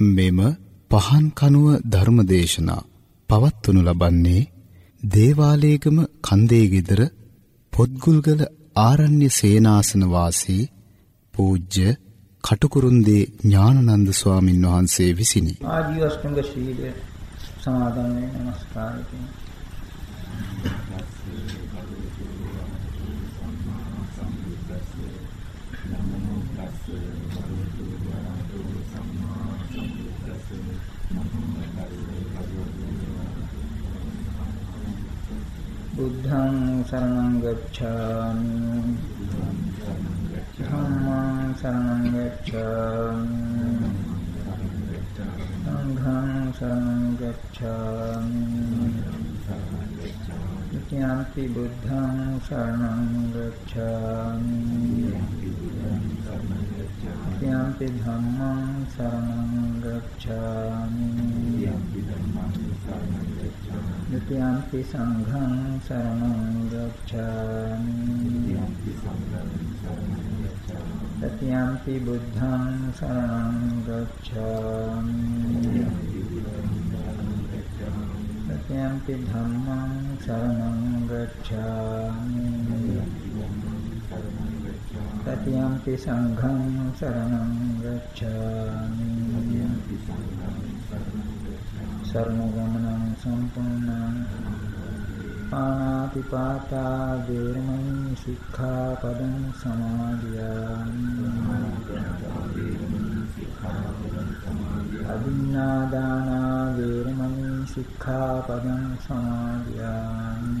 මෙම පහන් කනුව ධර්මදේශනා පවත්වනු ලබන්නේ දේවාලේගම කන්දේ গিදර පොත්ගුල්ගල ආරණ්‍ය සේනාසන වාසී පූජ්‍ය කටුකුරුන්දී ඥානනන්ද ස්වාමින් වහන්සේ විසිනි. ආජීවස්තුංග ශීලය සමාදන් වේ නමස්කාරය බුද්ධං සරණං ගච්ඡාමි. ධම්මං සරණං ගච්ඡාමි. සංඝං සරණං ගච්ඡාමි. ඉතියම්පි බුද්ධං සරණං ගච්ඡාමි. ඉතියම්පි ධම්මං සරණං ගච්ඡාමි. නිත්‍යංපි සංඝං සරණං ගච්ඡාමි නිත්‍යංපි සංඝං සරණං ගච්ඡාමි සත්‍යංපි බුද්ධං සරණං ගච්ඡාමි සත්‍යංපි ධම්මං සරණං ගච්ඡාමි සත්‍යංපි සංඝං සරණං ගච්ඡාමි සත්‍යංපි සංඝං සරණගමනං සම්පූර්ණං පානාතිපාතා වේරමණී සික්ඛාපදං සමාදියාමි. අදින්නාදානා වේරමණී සික්ඛාපදං සමාදියාමි.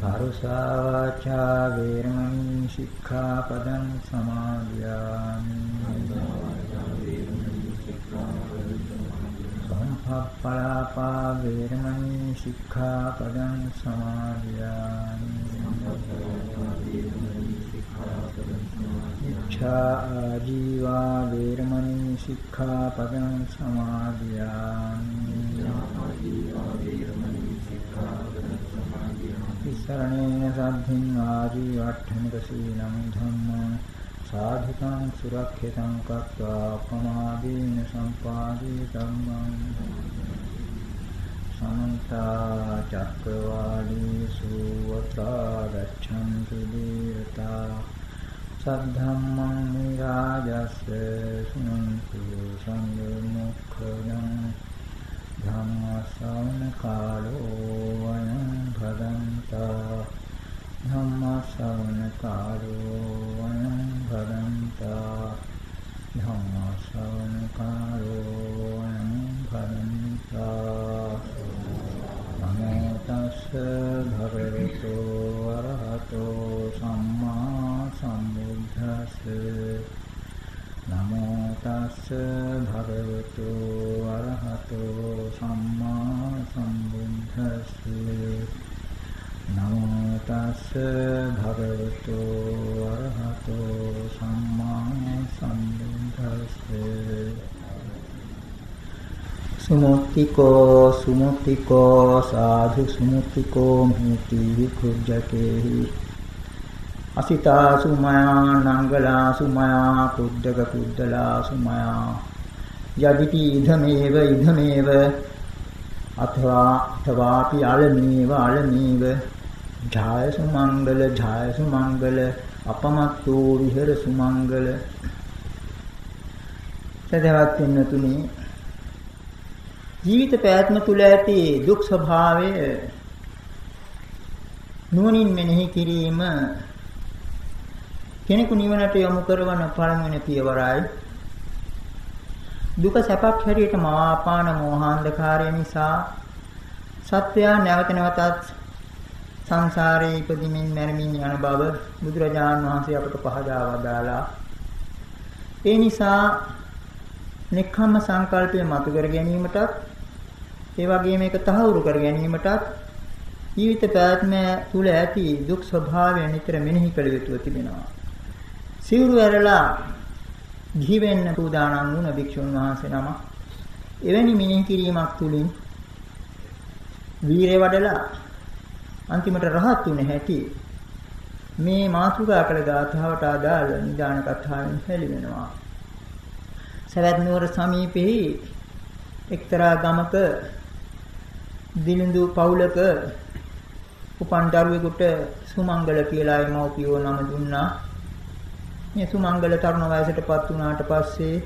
පරුසා වාචා වේරමණී සික්ඛාපදං සමාදියාමි. සම්පප්පලාපා වේරමණී සික්ඛාපදං සමාදියාමි. ඉච්ඡා ආජීවා වේරමණී සික්ඛාපදං සමාදියාමි. शरणेन साध्यं आजीवाठ्यमृतसीनं धर्मं साधिकां सुरक्षितं कृत्वा प्रमादेन सम्पादितमं समन्ता चक्रवाणीषु वता गच्छन्ति देवता। निराजस्य शृणन्तु सङ्गमुखदम् ධම්මස්සවන කාලෝ වයං භදන්තා ධම්මස්සවන කාලෝ වයං භදන්තා ධම්මස්සවන කාලෝ වයං භදන්තා නමෝ තස්ස භගවතු වරහතෝ සම්මා සම්බුද්දස්ස නමෝ තස්ස භගවතු සුමුත්තිකෝ සුමුත්තිකෝ සාධු සුමුත්තිකෝ මිති කුජ්ජකේහි අසිතා සුමයා නංගලා සුමයා කුද්දක කුද්දලා සුමයා යදිති ඉදමේව ඉදමේව අත්වා තවාපි අලමේව අලමේව ඡාය සුමංගල ඡාය සුමංගල අපමත්තෝ විහෙර සුමංගල සදවත් වෙන තුනේ ජීවිත පැවැත්ම තුල ඇති දුක් ස්වභාවය නුවණින් මෙනෙහි කිරීම කෙනෙකු නිවනට යොමු කරවන පළමුවෙනි පියවරයි දුක සැපක් හැටියට මවාපාන මෝහාන්ධකාරය නිසා සත්වයා නැවත නැවතත් සංසාරේ ඉපදිමින් මැරමින් යන බව බුදුරජාණන් වහන්සේ අපට පහදා වදාලා. ඒ නිසා නික්ඛම්ම සංකල්පය මතු කර ගැනීමටත් ඒ වගේම ඒක තහවුරු කර ගැනීමටත් ජීවිත පැවැත්ම තුල ඇති දුක් ස්වභාවය නිතර මෙනෙහි කළ යුතුව තිබෙනවා. සිවුරු ඇරලා ගිහි වෙන්න සූදානම් වුණ භික්ෂුන් වහන්සේ නම එවැනි මෙනෙහි කිරීමක් තුලින් වීරය වඩලා අන්තිමට රහත් වුණ හැටි මේ මාතෘකා කළ ගාථාවට අදාළ නිදාන කතාවෙන් හෙළි වෙනවා. සවැත් නුවර සමීපෙහි එක්තරා ගමක දිලිඳු පවුලක උපන් දරුවෙකුට සුමංගල කියලා මව්පියෝ නම දුන්නා. මේ සුමංගල තරුණ වයසටපත් වුණාට පස්සේ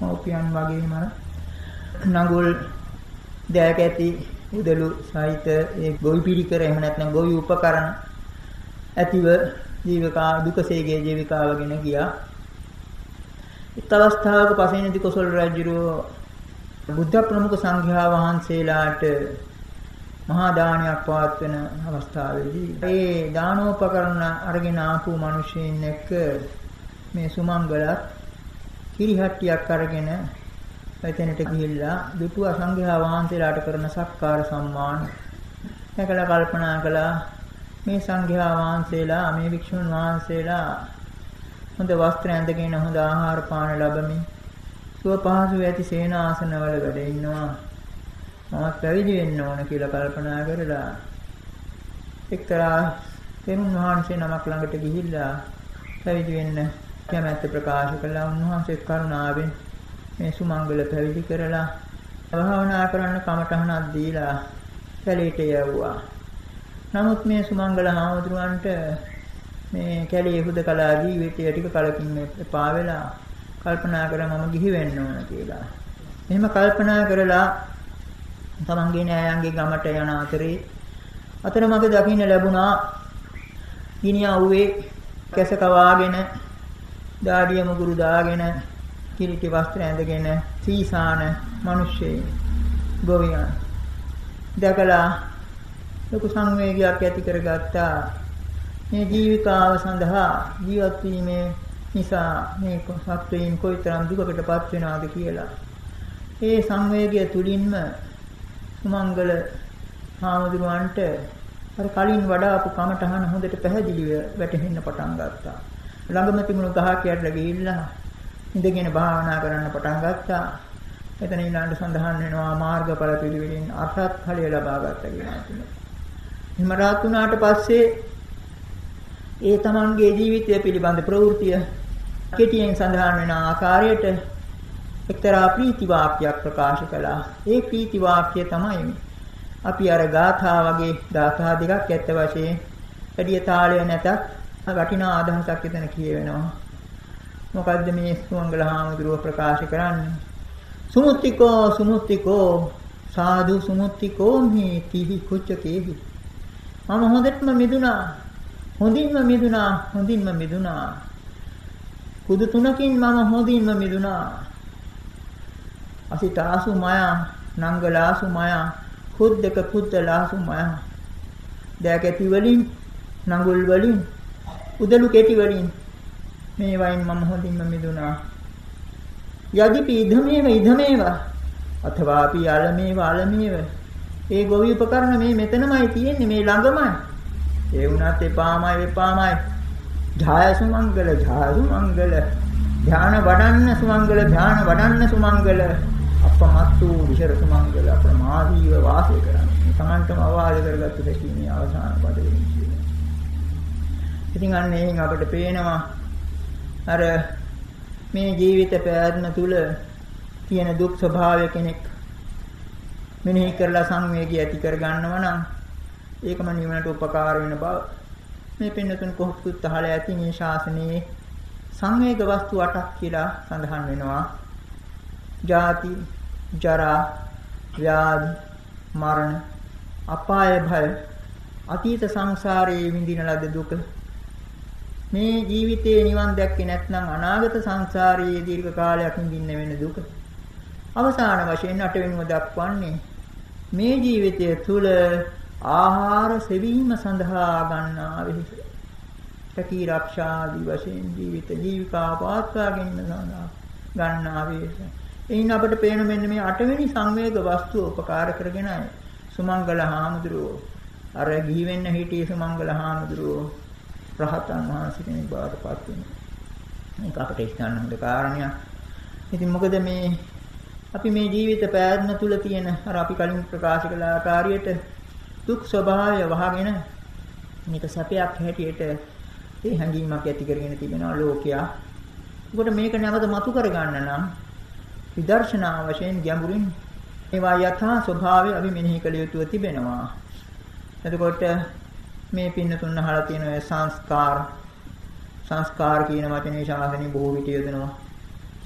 මව්පියන් වගේම නඟුල් දෑක ඇති උදළු සහිත ඒ ගොවි පිරිකර එහෙම නැත්නම් ගොවි උපකරණ ඇතිව ජීවිකා දුකසේගේ ජීවිකාවගෙන ගියා. එත් අවස්ථාවක පසේනති කොසල් රජුරෝ බුද්ධ ප්‍රමුඛ සංඝයා වහන්සේලාට මහා දානයක් පවත්වන අවස්ථාවේදී ඒ දානෝපකරණ අරගෙන ආපු මිනිසෙන් එක්ක මේ සුමංගලත් කිරිහට්ටියක් අරගෙන එතනට ගිහිල්ලා දුටු අසංඝයා වහන්සේලාට කරන සත්කාර සම්මාන දැකලා කල්පනා කළා මේ සංඝයා වහන්සේලා මේ වික්ෂුන් වහන්සේලා හොඳ වස්ත්‍ර ඇඳගෙන හොඳ ආහාර පාන ලැබමින් සුව පහසු ඇති සේනාසනවල වැඩ ඉන්නවා මමත් පැවිදි වෙන්න ඕන කියලා කල්පනා කරලා එක්තරා තෙරුන් වහන්සේ නමක් ළඟට ගිහිල්ලා පැවිදි වෙන්න කැමැත්ත ප්‍රකාශ කළා උන්වහන්සේ කරුණාවෙන් මේ සුමංගල පැවිදි කරලා භාවනා කරන්න කමටහනක් දීලා කැලේට යවුවා. නමුත් මේ සුමංගල හාමුදුරුවන්ට මේ කැලේ හුදකලා ජීවිතය ටික කලකින් එපා වෙලා කල්පනා කරා මම ගිහි වෙන්න ඕන කියලා. එහෙම කල්පනා කරලා තමන්ගේ නෑයන්ගේ ගමට යන අතරේ අතරමඟ දකින්න ලැබුණා ගිනි අවුවේ කැස කවාගෙන දාඩිය මුගුරු දාගෙන කිලිටි වස්ත්‍ර ඇඳගෙන සීසාන මිනිස්සෙයි ගෝවියන් දැකලා ලොකු සංවේගයක් ඇති කරගත්තා මේ ජීවිකාව සඳහා ජීවත් වීමේ නිසා මේ සත්වයින් කොයිතරම් දුකකටපත් වෙනවද කියලා ඒ සංවේගය තුලින්ම සුමංගල හාමුදුරුවන්ට අර කලින් වඩාපු කමටහන හොඳට පැහැදිලිව වැටහෙන්න පටන් ගත්තා. ළඟම තිබුණු ගහක් යට ගිහිල්ලා ඉඳගෙන භාවනා කරන්න පටන් ගත්තා. එතන ඊළඟට සඳහන් වෙනවා මාර්ගඵල පිළිවෙලින් අරහත් ඵලය ලබා ගත්ත කියන එහෙම රාත් වුණාට පස්සේ ඒ තමන්ගේ ජීවිතය පිළිබඳ ප්‍රවෘත්තිය කෙටියෙන් සඳහන් වෙන ආකාරයට එක්තරා ප්‍රීති වාක්‍යයක් ප්‍රකාශ කළා. ඒ ප්‍රීති වාක්‍ය තමයි අපි අර ගාථා වගේ ගාථා දෙකක් ඇත්ත වශයෙන් වැඩි තාලය නැතත් වටිනා අදහසක් එතන කියවෙනවා. මොකද්ද මේ සුමංගල හාමුදුරුව ප්‍රකාශ කරන්නේ? සුමුත්තිකෝ සුමුත්තිකෝ සාදු සුමුත්තිකෝ මේ තිහි කුච්චකේහි. මම හොඳටම මිදුණා. හොඳින්ම මිදුණා. හොඳින්ම මිදුණා. කුදු තුනකින් මම හොඳින්ම මිදුණා. අසිතාසු මයා නංගලාසු මයා කුද්දක කුද්දලාසු මයා දෑකැටි වලින් නඟුල් වලින් උදළු කෙටි වලින් මේ වයින් මම හොඳින්ම මිදුණා. යදිපි ඉදමේව ඉදමේව අथवा අපි අලමේව අලමේව ඒ ගොවි උපකරණ මේ මෙතනමයි තියෙන්නේ මේ ළඟමයි. ඒ වුණත් එපාමයි එපාමයි. ඡාය සුමංගල ඡාය සුමංගල ධාන වඩන්න සුමංගල ධාන වඩන්න සුමංගල අපමත්තු විශර සුමංගල අප්‍රමාදීව වාසය කරන්නේ. තමන්ටම අවාද කරගත්තු දෙකීමේ අවසාන පදේ. ඉතින් අන්න එහෙන් අපිට පේනවා අර මේ ජීවිත පැවැත්ම තුල තියෙන දුක් ස්වභාවය කෙනෙක් මෙනෙහි කරලා සංවේගය ඇති කර ගන්නව නම් ඒකම නිවනට උපකාර වෙන බව මේ පින්නතුන් කොහොමද අහලා ඇති මේ ශාසනයේ සංවේග වස්තු 8ක් කියලා සඳහන් වෙනවා. ජාති, ජරා, ව්‍යාධි, මරණ, අපාය භය, අතීත සංසාරයේ විඳින ලද දුක මේ ජීවිතයේ නිවන් දැක්කේ නැත්නම් අනාගත සංසාරයේ දීර්ඝ කාලයක් විඳින්න වෙන දුක. අවසාන වශයෙන් අටවෙනිව දක්වන්නේ මේ ජීවිතය තුළ ආහාර සෙවීම සඳහා ගන්නා වෙහෙස. සකී ආරක්ෂාදී වශයෙන් ජීවිත ජීවිකා පවත්වා ගැනීම සඳහා ගන්නා වෙහෙස. එයින් අපට පේන මෙන්න මේ අටවෙනි සංවේග වස්තුව උපකාර කරගෙනයි සුමංගල හාමුදුරුවෝ අර ගිහි වෙන්න හිටියේ සුමංගල හාමුදුරුවෝ රහතන් වහන්සේ කෙනෙක් බවට පත් වෙනවා. මේක අපිට හිතන්න හොඳ කාරණයක්. ඉතින් මොකද මේ අපි මේ ජීවිත පැවැත්ම තුල තියෙන අර අපි කලින් ප්‍රකාශ කළ ආකාරයට දුක් ස්වභාවය වහගෙන මේක සැපයක් හැටියට ඒ හැඟීමක් ඇති කරගෙන තිබෙනවා ලෝකයා. ඒකට මේක නැවත මතු කරගන්න නම් විදර්ශනා වශයෙන් ගැඹුරින් ඒවා යථා ස්වභාවය අපි මෙනෙහි කළ යුතුව තිබෙනවා. එතකොට මේ පින්න තුන අහලා තියෙන සංස්කාර සංස්කාර කියන වචනේ ශාසනය බොහෝ විට යොදනවා.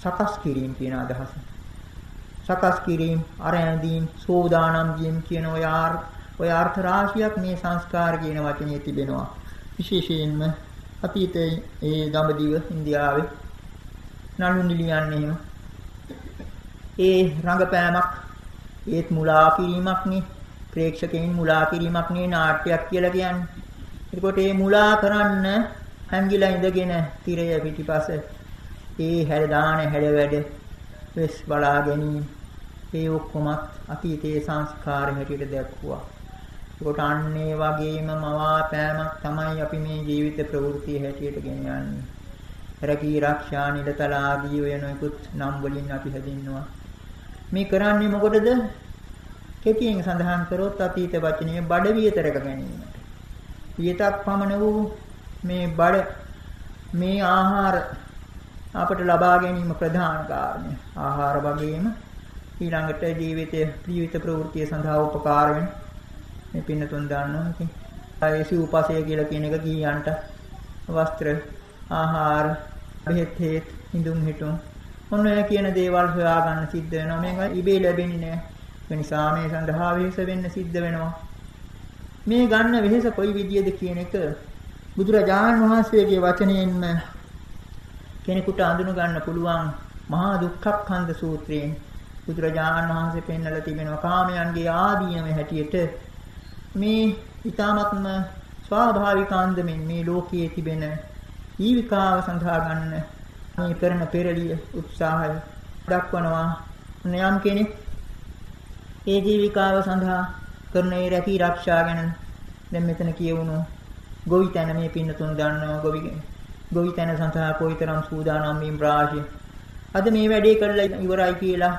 සකස් කිරීම කියන අදහස. සකස් කිරීම, අරැඳීම්, සෝදානම් වීම කියන ඔය ඔය අර්ථ රාශියක් මේ සංස්කාර කියන වචනේ තිබෙනවා. විශේෂයෙන්ම අතීතයේ ඒ දඹදිව ඉන්දියාවේ නළු නිලියන්නේ එහෙම ඒ රංගපෑමක් ඒත් මුලා කිරීමක් නේ ප්‍රේක්ෂකයන් මුලා කිරීමක් නේ නාට්‍යයක් කියලා කියන්නේ. ඒකට මේ මුලා කරන්න හැංගිලා ඉඳගෙන තිරය පිටිපස ඒ හැඩ දාන හැඩ වැඩ වෙස් බලා ගැනීම ඒ ඔක්කොමත් අතීතයේ සංස්කාර හැටියට දැක්වුවා. ඒකට අන්නේ වගේම මවාපෑමක් තමයි අපි මේ ජීවිත ප්‍රවෘත්ති හැටියට ගෙන යන්නේ. රැකී ආරක්ෂා නිලතල ආදී වෙන නොයෙකුත් නම් වලින් අපි හැදින්නවා. මේ කරන්නේ මොකටද? කෙටියෙන් සඳහන් කරොත් අතීත වචනයේ බඩ වියතරක ගැනීමට. වියතක් පමණ වූ මේ බඩ මේ ආහාර අපට ලබා ගැනීම ප්‍රධාන කාරණය. ආහාර වගේම ඊළඟට ජීවිතයේ ජීවිත ප්‍රවෘත්තිය සඳහා උපකාර වෙන මේ පින්නතුන් දන්නවා ඉතින් ආයසි උපසය කියලා කියන එක කීයන්ට වස්ත්‍ර ආහාර බෙහෙත් හේත් හිඳුම් හිටුම් ඔන්න ඔය කියන දේවල් හොයාගන්න සිද්ධ වෙනවා. මේක ඉබේ ලැබෙන්නේ නෑ. ඒ නිසා මේ සඳහා වෙහෙස වෙන්න සිද්ධ වෙනවා. මේ ගන්න වෙහෙස කොයි විදියද කියන එක බුදුරජාණන් වහන්සේගේ වචනයෙන්ම කෙනෙකුට අඳුන ගන්න පුළුවන් මහා දුක්ඛක්ඛන්ද සූත්‍රයෙන් බුදුරජාණන් වහන්සේ පෙන්වලා තිබෙනවා. කාමයන්ගේ ආදීනම හැටියට මේ ඊ타මත්ම ස්වාභාවික අන්දමින් මේ ලෝකයේ තිබෙන ජීවිකාව සඳහා ගන්න මේ කරන පෙරලිය උත්සාහය දක්වනවා. යම් කෙනෙක් ඒ ජීවිකාව සඳහා කරන ඒ රැකී ආරක්ෂා ගැන දැන් මෙතන කියවුණු ගොවිතැන මේ පින්නතුන් දන්නවා ගොවි ගොවිතැන සඳහා කොයිතරම් සූදානම් වීම රාශිය අද මේ වැඩේ කරලා ඉවරයි කියලා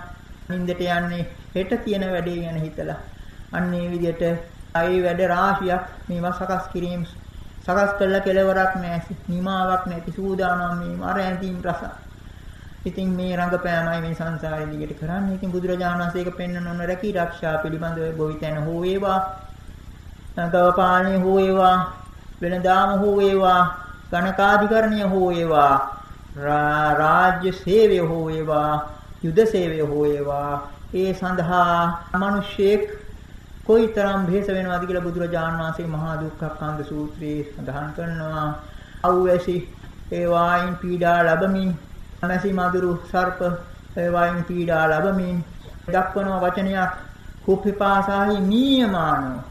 නින්දට යන්නේ හෙට තියෙන වැඩේ ගැන හිතලා. අන්න ඒ විදිහට ආයේ වැඩ රාශියක් මේවා සකස් කිරීම සකස් කළ කෙලවරක් නැති නිමාවක් නැති සූදානම් මේ මර ඇඳීම් රස. ඉතින් මේ රංගපෑමයි මේ සංසාරේ දිගට කරන්නේ. ඉතින් බුදුරජාණන් වහන්සේ ඒක පෙන්වන ඕන රැකී ආරක්ෂා පිළිබඳව ගොවිතැන හෝ වේවා, ගව පාලනය හෝ වේවා, වෙනදාම හෝ වේවා, ගණකාධිකරණය හෝ වේවා, රාජ්‍ය සේවය හෝ වේවා, යුද සේවය හෝ වේවා, ඒ සඳහා මිනිසෙක් කොයිතරම් වෙහෙස වෙනවද කියලා බුදුරජාණන් වහන්සේ මහා දුක්ඛක්ඛන්ද සූත්‍රයේ සඳහන් කරනවා. අවැසි ඒ වායින් පීඩා ලැබමින් අනසි මදුරු සර්ප ඒ වායින් පීඩා ලැබමින් දක්වන වචනයක් කුප්පිපාසාහි මීයමානෝ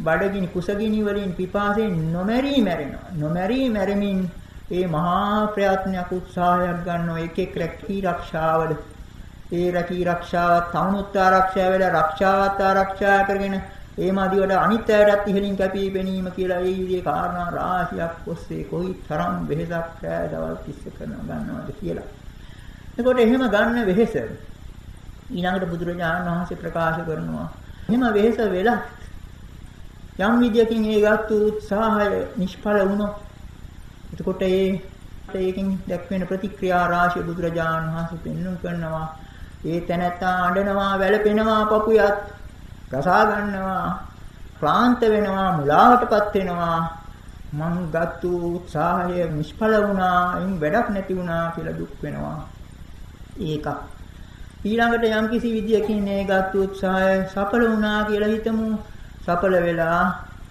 බඩගිනි කුසගිනි වලින් පිපාසයෙන් නොමැරී මැරෙනවා. නොමැරී මැරෙමින් ඒ මහා ප්‍රයත්නයක් උත්සාහයක් ගන්නව එක එක් රැකී ආරක්ෂාවල ඒ රැකී ආරක්ෂාවත් තවුනුත් ආරක්ෂා වෙලා රක්ෂාවත් ආරක්ෂා කරගෙන ඒ මාදිවට අනිත් අයටත් ඉහළින් කැපී පෙනීම කියලා ඒ විදිහේ කාරණා රාශියක් ඔස්සේ කොයි තරම් වෙහෙසක් රැය දවල් තිස්ස කරන ගන්නවද කියලා. එතකොට එහෙම ගන්න වෙහෙස ඊළඟට බුදුරජාණන් වහන්සේ ප්‍රකාශ කරනවා. එහෙම වෙහෙස වෙලා යම් විදියකින් ඒ ගත්තු උත්සාහය නිෂ්ඵල වුණොත් එතකොට ඒ ඒකෙන් දැක්වෙන ප්‍රතික්‍රියා රාශිය බුදුරජාණන් වහන්සේ පෙන්වන්න කරනවා ඒ තැනැත්තා අඬනවා වැළපෙනවා පපුයත් රසා ගන්නවා ක්ලාන්ත වෙනවා මුලාවටපත් වෙනවා. මං ගත්තු උත්සාහය නිෂ්ඵල වුණා එයින් වැඩක් නැති වුණා කියලා දුක් වෙනවා. ඒකක් ඊළඟට යම්කිසි විදියකින් මේ ගත්තු උත්සාහය සඵල වුණා කියලා හිතමු. සඵල වෙලා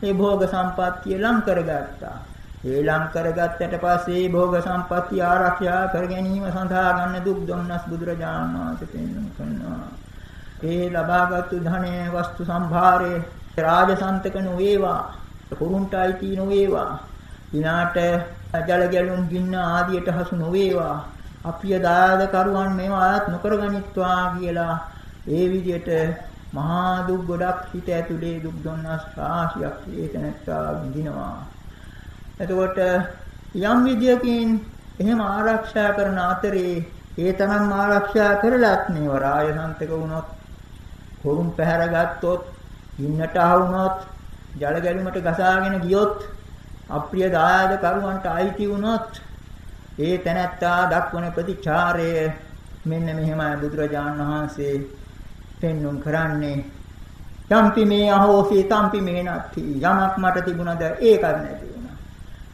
ඒ භෝග සම්පත්තිය ලං කරගත්තා. ඒ ලං කරගත්තට පස්සේ භෝග සම්පatti ආරක්ෂා කර ගැනීම සඳහා ගන්න දුක් දුන්නස් බුදුරජාණන් වහන්සේ පෙන්වන කරනවා. ඒ ලබාගත් ධනය වස්තු සම්භාරයේ රාජසන්තක නොවේවා. කුරුන්ට අයිති නොවේවා. විනාට ජල ගැලුම් ගින්න ආදියට හසු නොවේවා. අපිය දායද කරුවන් මේවා ආත් නොකරගනිත්වා කියලා ඒ විදිහට මහා දුක් ගොඩක් හිත ඇතුලේ දුක් දුන්නස් රාශියක් ඒතනත්තා විඳිනවා. එතකොට යම් විදියකින් එහෙම ආරක්ෂා කරන අතරේ ඒ තරම් ආරක්ෂා කරලත් මේ වරාය සන්තක වුණොත් හොරුම් පැහැර ගත්තොත් ඉන්නට ආවුනොත් ජල ගැලුමට ගසාගෙන ගියොත් අප්‍රිය දායාද කරුවන්ට අයිති වුණොත් ඒ තැනැත්තා දක්වන ප්‍රතිචාරය මෙන්න මෙහෙමයි බුදුරජාණන් වහන්සේ පෙන්눔 කරන්නේ. යම්පි මේ අහෝසි තම්පි මේ නැති යමක් මට තිබුණද ඒකක් නැති. වුණා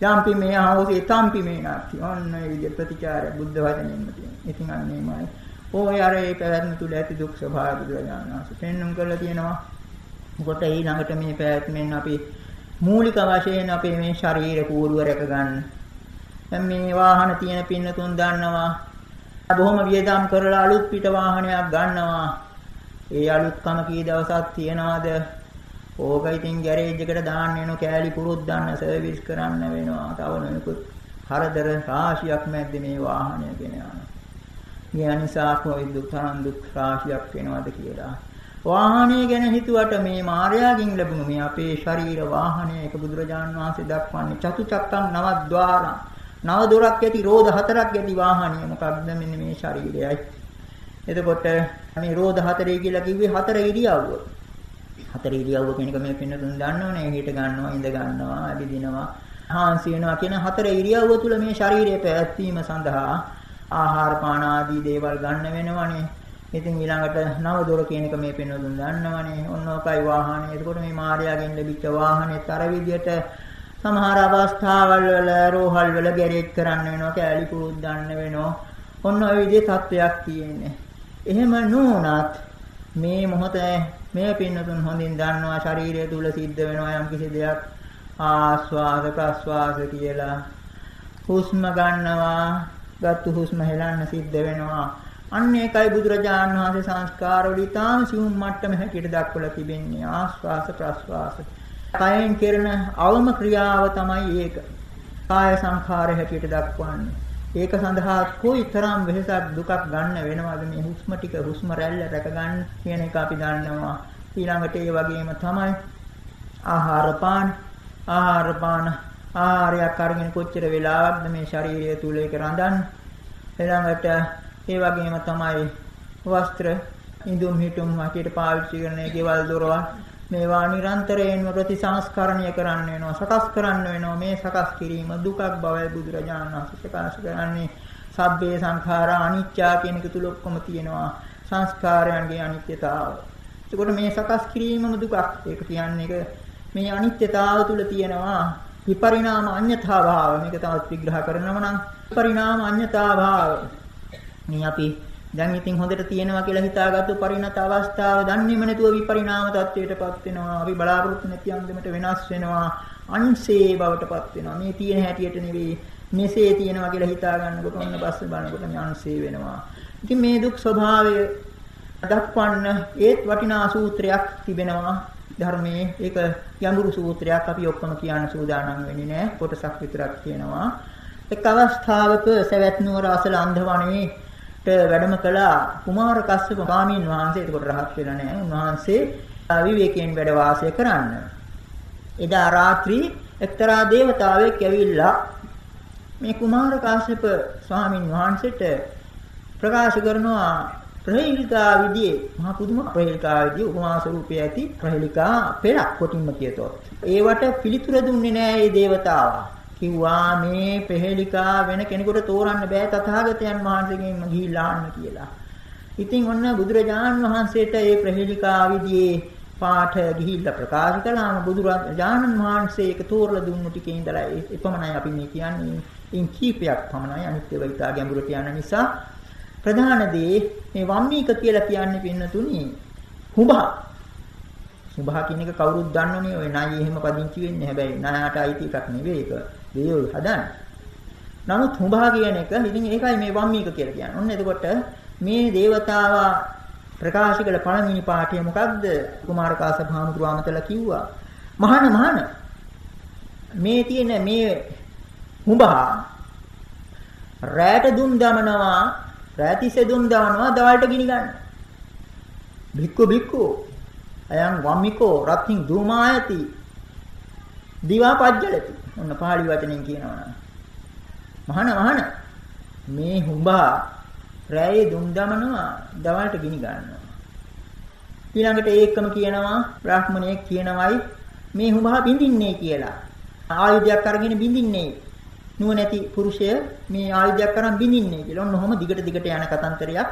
යම්පි මේ අහෝසි තම්පි මේ නැති ඔන්න ඒ විදිහ ප්‍රතිචාරය බුද්ධ වචනයෙන්ම තියෙනවා. ඉතින් අන්නේමයි ඕය අර ඒ පැවැත්ම තුල ඇති දුක් ස්වභාවය බුදුරජාණන් වහන්සේ පෙන්눔 කරලා තියෙනවා. මොකට ඊළඟට මේ පැවැත්මෙන් අපි මූලික වශයෙන් අපේ මේ ශරීර කූරුව රැක ගන්න. දැන් මේ වාහන තියෙන පින්නතුන් දන්නවා. බොහොම වියදම් කරලා අලුත් පිට වාහනයක් ගන්නවා. ඒ අලුත්කම කී දවසක් තියනවාද? ඕක ඉතින් ගෑරේජ් එකට දාන්න වෙන කෑලි පුරුත් දාන්න සර්විස් කරන්න වෙනවා. තව නොයෙකුත් හරදර රාශියක් මැද්ද මේ වාහනය ගෙන යනවා. මේ නිසා කොයි දුක් තරම් දුක් රාශියක් වෙනවද කියලා. වාහනය ගැන හිතුවට මේ මායාවෙන් ලැබුණු මේ අපේ ශරීර වාහනය එක බුදුරජාන් වහන්සේ දක්වන්නේ චතුචක්කම් නවද්වාරං නව දොරක් ඇති රෝධ හතරක් ඇති වාහනය මොකක්ද මෙන්න මේ ශරීරයයි එතකොට මේ රෝධ හතරේ කියලා කිව්වේ හතර ඉරියව්ව. හතර ඉරියව්ව කියන එක මේ පින්නතුන් දන්නවනේ. හිට ගන්නවා, ඉඳ ගන්නවා, ඇවිදිනවා, හාන්සි වෙනවා කියන හතර ඉරියව්ව තුල මේ ශරීරය පැවැත්වීම සඳහා ආහාර පාන ආදී දේවල් ගන්න වෙනවනේ. ඉතින් ඊළඟට නව දොර කියන එක මේ පින්නතුන් දන්නවනේ. ඔන්න ඔකයි වාහනේ. එතකොට මේ මාර්යාගෙන් ලැබිච්ච වාහනේත් අර විදියට සමහර අවස්ථාවල් වල රෝහල් වල ගෑරේජ් කරන්න වෙනවා, කෑලි කුරුත් දාන්න වෙනවා. ඔන්න ඔය විදිහේ තත්වයක් තියෙන්නේ. එහෙම නොවුනත් මේ මොහොතේ මේ පින්නතුන් හොඳින් දන්නවා ශරීරය තුල සිද්ධ වෙනවා යම් කිසි දෙයක්. ආස්වාද ප්‍රස්වාද කියලා හුස්ම ගන්නවා ගත්තු හුස්ම හෙලන්න සිද්ධ වෙනවා. අන්න ඒකයි බුදුරජාණන් වහන්සේ සංස්කාර වලින් තාම සිවුම් මට්ටම හැටියට දක්වලා තිබෙන්නේ. ආස්වාස ප්‍රස්වාස කයෙන් කරන අවම ක්‍රියාව තමයි ඒක. කාය සංඛාර හැටියට දක්වන්නේ. ඒක සඳහා කොයිතරම් වෙහසක් දුකක් ගන්න වෙනවද මේ හුස්ම ටික හුස්ම රැල්ල රැක ගන්න කියන එක අපි දන්නවා. ඊළඟට ඒ වගේම තමයි ආහාර පාන. ආහාර පාන ආහාරයක් අරගෙන කොච්චර වෙලාවක්ද මේ ශරීරය තුල ඒක රඳන් ඊළඟට ඒ වගේම තමයි වස්ත්‍ර ඉදුම් හිටුම් වටේට පාවිච්චි කරන ගෙවල් දොරවල්. මේවා නිරන්තරයෙන්ම ප්‍රතිසංස්කරණය කරන්න වෙනවා සකස් කරන්න වෙනවා මේ සකස් කිරීම දුකක් බවයි බුදුරජාණන් වහන්සේ ප්‍රකාශ කරන්නේ සබ්බේ සංඛාරා අනිත්‍යා කියන එක තුල ඔක්කොම තියෙනවා සංස්කාරයන්ගේ අනිත්‍යතාව. එතකොට මේ සකස් කිරීමම දුකක්. ඒක කියන්නේ මේ අනිත්‍යතාව තුල තියෙනවා විපරිණාම අඤ්ඤතා භාව. මේක තවත් විග්‍රහ කරනම නම් විපරිණාම අඤ්ඤතා භාව. මේ අපි දැන් ඉතින් හොඳට තියෙනවා කියලා හිතාගත්තු පරිණත අවස්ථාව දන්නේම නැතුව විපරිණාම තත්වයටපත් වෙනවා. අපි බලාපොරොත්තු නැති අන්දමට වෙනස් වෙනවා. අන්සේ බවටපත් වෙනවා. මේ තියෙන හැටියට නෙවෙයි මෙසේ තියෙනවා කියලා හිතා ගන්නකොට ඔන්න පස්සේ බලනකොට ඥාන්සේ වෙනවා. ඉතින් මේ දුක් ස්වභාවය දක්වන්න ඒත් වටිනා සූත්‍රයක් තිබෙනවා ධර්මයේ ඒක යඹුරු සූත්‍රයක් අපි ඔක්කොම කියන්න සූදානම් වෙන්නේ නැහැ කොටසක් විතරක් කියනවා එක් අවස්ථාවක සවැත් නුවර අසල අන්ධවණේ වැඩම කළා කුමාර කස්සප ස්වාමීන් වහන්සේ එතකොට රහත් වෙලා නැහැ. උන්වහන්සේ විවේකයෙන් වැඩ වාසය කරන්න. එදා රාත්‍රී එක්තරා දේවතාවෙක් ඇවිල්ලා මේ කුමාර කාශ්‍යප ස්වාමීන් වහන්සේට ප්‍රකාශ කරනවා ප්‍රහේලිකා විදියේ මහා පුදුම ප්‍රහේලිකා විදියේ උපමා ස්වරූපයේ ඇති ප්‍රහේලිකා පෙරක් කොටින්ම කියතොත් ඒවට පිළිතුර දුන්නේ නැහැ මේ දේවතාවා කිව්වා මේ ප්‍රහෙලිකා වෙන කෙනෙකුට තෝරන්න බෑ තථාගතයන් වහන්සේගෙන්ම ගිහිල්ලා ආන්න කියලා. ඉතින් ඔන්න බුදුරජාණන් වහන්සේට මේ ප්‍රහෙලිකා විදිහේ පාඨ ගිහිල්ලා ප්‍රකාශ කළාම බුදුරජාණන් වහන්සේ ඒක තෝරලා දුන්නු ටිකේ ඉඳලා එපමණයි අපි මේ කියන්නේ. ඉන් කීපයක් පමණයි අනිත්‍ය වෛතා ගැඹුරට යන නිසා ප්‍රධාන දේ මේ වම්මීක කියලා කියන්නේ පින්නතුණි හුඹා සුභා කියන එක කවුරුත් දන්නෝනේ ඔය ණයි එහෙම පදිංචි වෙන්නේ හැබැයි ණයට අයිති එකක් නෙවෙයි ඒක දේවල් හදන්නේ. නමුත් හුඹා කියන එක ඉතින් ඒකයි මේ වම්මීක කියලා කියන්නේ. ඔන්න එතකොට මේ దేవතාවා ප්‍රකාශ කළ පළවෙනි පාඨය මොකක්ද? කුමාර කාශ්‍යප හාමුදුරුවමතලා කිව්වා. මහාන මහාන මේ තියෙන මේ හුඹහා රැට දුම් දමනවා රැතිසේ දුම් දමනවා දවල්ට ගිනි ගන්න. බික්කු බික්කු අයං වම්මිකෝ රත්හින් ධූමායති දිවා පජ්ජලති. ඔන්න පාළි වචනෙන් කියනවා. මහාන මහාන මේ හුඹා රැයේ දුම් දමනවා දවල්ට ගිනි ගන්නවා. ඊළඟට ඒකම කියනවා බ්‍රාහ්මණයෙක් කියනවයි මේ හුඹා බින්දින්නේ කියලා. ආයුධයක් අරගෙන බින්දින්නේ. නුවණැති පුරුෂය මේ ආයුධයක් අරන් බින්දින්නේ කියලා. ඔන්න ඔහොම දිගට දිගට යන කතන්දරයක්.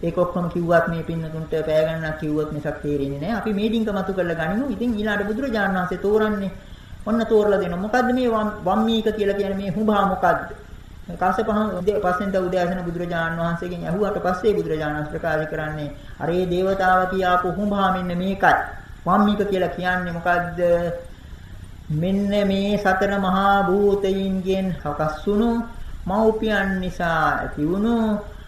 ඒක ඔක්කොම කිව්වත් මේ පින්නතුන්ට පෑ ගන්නක් කිව්වොත් මිසක් තේරෙන්නේ නැහැ. අපි මේ ඩිංක මතු කරලා ගනිමු. ඉතින් ඊළාට බුදුරජාණන් වහන්සේ තෝරන්නේ ඔන්න තෝරලා දෙනවා. මොකද්ද මේ වම්මීක කියලා කියන්නේ මේ හුඹා මොකද්ද? කාශ්‍යපහන් පස්සෙන් ද උදෑසන බුදුරජාණන් වහන්සේගෙන් ඇහුවාට පස්සේ බුදුරජාණන් වහන්සේ ප්‍රකාශ කරන්නේ අරේ දේවතාව කියාපු හුඹා මෙන්න මේකයි. වම්මික කියලා කියන්නේ මොකද්ද? මෙන්න මේ සතර මහා භූතයින්ගෙන් හකස් වුණු මෞපියන් නිසා ඇති වුණු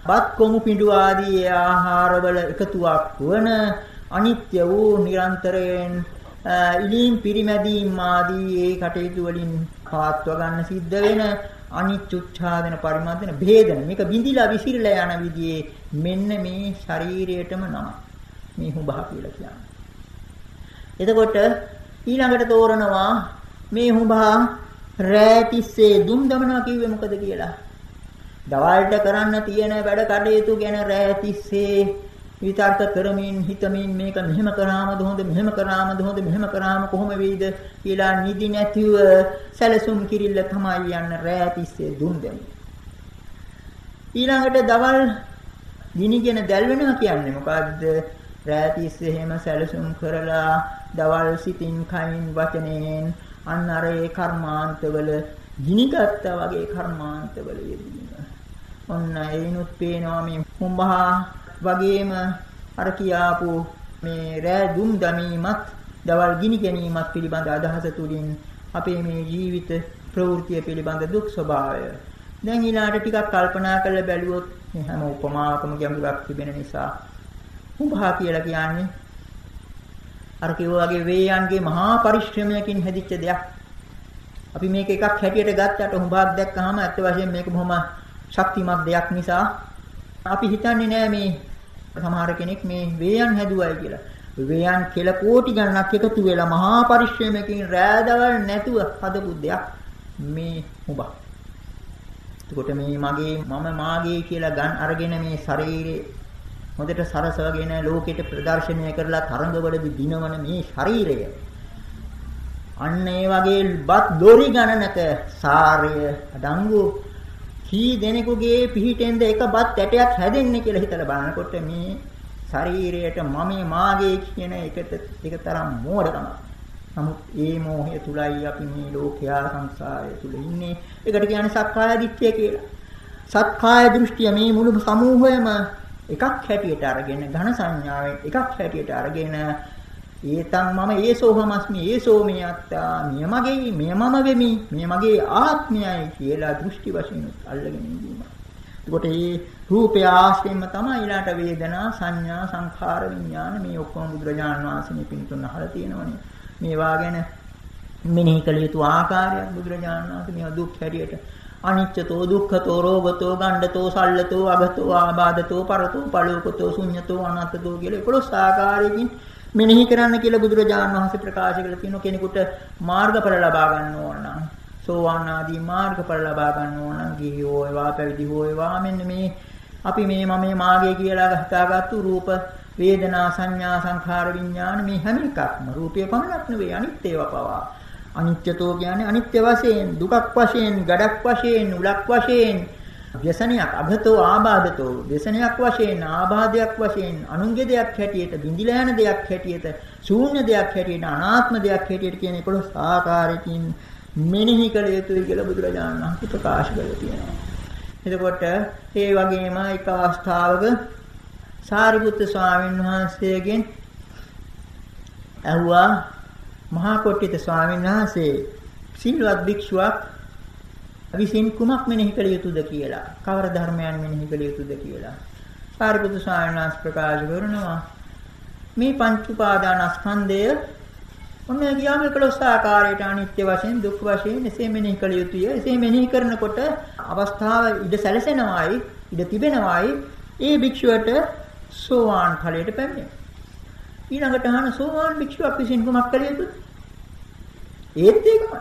බත් කොමු පිඬු ආදී ආහාරවල එකතුවක් වන අනිත්‍ය වූ නිරන්තරයෙන් ඉලීම් පිරිමැදීම් ආදී ඒ කටයුතු වලින් පවත්ව ගන්න සිද්ධ වෙන අනිච්චුච්ඡාදන පරිමර්දන භේදන මේක බිඳිලා විසිරලා යන විදිහේ මෙන්න මේ ශරීරයටම නම මේ හුඹහ කියලා කියන්නේ. එතකොට ඊළඟට තෝරනවා මේ හුඹා රෑ තිස්සේ දුම් දමනවා කිව්වේ මොකද කියලා. දවල්ට කරන්න තියෙන වැඩ කටයුතු ගැන රෑ තිස්සේ විතර්ක කරමින් හිතමින් මේක මෙහෙම කරාමද හොඳ මෙහෙම කරාමද හොඳ මෙහෙම කරාම කොහොම වෙයිද කියලා නිදි නැතිව සැලසුම් කිරිල්ල තමයි යන්න රෑ තිස්සේ දුම් දෙන්නේ. ඊළඟට දවල් ගිනිගෙන දැල් වෙනවා කියන්නේ මොකද්ද? රෑ තිස්සේ එහෙම සැලසුම් කරලා දවල් සිතින් කයින් වචනෙන් අන්න අර ඒ කර්මාන්තවල ගිනිගත්තා වගේ කර්මාන්තවල යෙදීම. ඔන්න ඒනොත් පේනවා මේ කුඹහා වගේම අර කියාපු මේ රෑ දුම් දමීමත් දවල් ගිනි ගැනීමත් පිළිබඳ අදහස තුලින් අපේ මේ ජීවිත ප්‍රවෘත්තිය පිළිබඳ දුක් ස්වභාවය. දැන් ඊළාට ටිකක් කල්පනා කරලා බැලුවොත් මේ හැම උපමාවකම ගැඹුරක් තිබෙන නිසා. කුඹහා කියලා කියන්නේ අර කිව්වාගේ වේයන්ගේ මහා පරිශ්‍රමයකින් හැදිච්ච දෙයක්. අපි මේක එකක් හැටියට ගත්තට හුඹක් දැක්කහම ඇත්ත වශයෙන්ම මේක බොහොම ශක්තිමත් දෙයක් නිසා. අපි හිතන්නේ නෑ මේ සමහර කෙනෙක් මේ වේයන් හැදුවයි කියලා. වේයන් කියලා කෝටි ගණනක් එකතු වෙලා මහා පරිශ්‍රමයකින් රෑදවල් නැතුව හදපු දෙයක් මේ හුඹ. එතකොට මේ මගේ මම මාගේ කියලා ගන් අරගෙන මේ ශරීරේ හොඳට සරසවගෙන ලෝකෙට ප්‍රදර්ශනය කරලා තරඟවලදී දිනවන මේ ශරීරය අන්න ඒ වගේ බත් දොරි ගණනක සාරය අඩංගු කී දෙනෙකුගේ පිහිටෙන්ද එක බත් ඇටයක් හැදෙන්නේ කියලා හිතලා බලනකොට මේ ශරීරයට මම මාගේ කියන එකට එක තරම් මෝඩකමක්. නමුත් ඒ මෝහය තුලයි අපි මේ ලෝකයා සංසාරය තුල ඉන්නේ. ඒකට කියන්නේ සක්කාය දිට්ඨිය කියලා. සක්කාය දෘෂ්ටිය මේ මුළු සමූහයම එකක් හැටියට අරගෙන ඝන සංඥාවෙන් එකක් හැටියට අරගෙන ඒතං මම ඒසෝහමස්මි ඒසෝ මේ අත්තා මිය මගේ මිය මම වෙමි මිය මගේ ආත්මයයි කියලා දෘෂ්ටි වශයෙන් අල්ලගෙන ඉඳීම. එතකොට මේ රූපය ආශ්‍රයෙන්ම තමයි ඊළාට වේදනා සංඥා සංඛාර විඥාන මේ ඔක්කොම බුදුරජාණන් වහන්සේ පින්තුන් අහලා තියෙනවනේ. මේවා ගැන මෙනෙහි කළ යුතු ආකාරයක් බුදුරජාණන් වහන්සේ මේවා දුක් හැටියට අනිච්චතෝ දුක්ඛතෝ රෝගතෝ ගණ්ඩතෝ සල්ලතෝ අගතෝ ආබාධතෝ පරතෝ පලෝකතෝ ශුඤ්ඤතෝ අනත්තතෝ කියලා 11 ආකාරයකින් මෙනෙහි කරන්න කියලා බුදුරජාණන් වහන්සේ ප්‍රකාශ කළ. තියෙන කෙනෙකුට මාර්ගඵල ලබා ගන්න ඕන නම් සෝවාන් ආදී මාර්ගඵල ලබා ගන්න ඕන නම් ගිහි හෝ ඒවා පැවිදි හෝ ඒවා මෙන්න මේ අපි මේ මම මාගේ කියලා හිතාගත්තු රූප වේදනා සංඥා සංඛාර විඥාන මේ හැම එකක්ම රූපය පමණක් නෙවෙයි අනිත් ඒවා පවා. අනිත්‍යතෝ කියන්නේ අනිත්‍ය වශයෙන් දුකක් වශයෙන් ගඩක් වශයෙන් උලක් වශයෙන් ව්‍යසනයක් අගතෝ ආබාධතෝ ව්‍යසනයක් වශයෙන් ආබාධයක් වශයෙන් අනුන්ගේ දෙයක් හැටියට බිඳිලා යන දෙයක් හැටියට ශූන්‍ය දෙයක් හැටියට අනාත්ම දෙයක් හැටියට කියන 11 ආකාරයකින් මෙනෙහි කළ යුතුයි කියලා බුදුරජාණන් වහන්සේ ප්‍රකාශ කරලා තියෙනවා. එතකොට ඒ වගේම එක අවස්ථාවක සාරිපුත්‍ර ස්වාමීන් වහන්සේගෙන් ඇහුවා මහා කොට්ටිත ස්වාමීන් වහන්සේ සිල්වත් භික්ෂුවක් විසින් කුමක් මෙනෙහි කළ යුතුද කියලා කවර ධර්මයන් මෙනෙහි කළ යුතුද කියලා සාරිපුත්‍ර ස්වාමීන් වහන්සේ ප්‍රකාශ කරනවා මේ පංච උපාදානස්කන්ධය ඔන්න ගියාම 11 ආකාරයට අනිත්‍ය වශයෙන් දුක් වශයෙන් එසේ මෙනෙහි කළ යුතුය. එසේ මෙනෙහි කරනකොට අවස්ථාව ඉඩ සැලසෙනවායි ඉඩ තිබෙනවායි ඒ භික්ෂුවට සෝවාන් ඵලයට පැමිණෙනවා. ඊළඟට අහන සෝවාන් භික්ෂුවක් විසින් කුමක් කළ යුතුද? ඒත් ඒකමයි.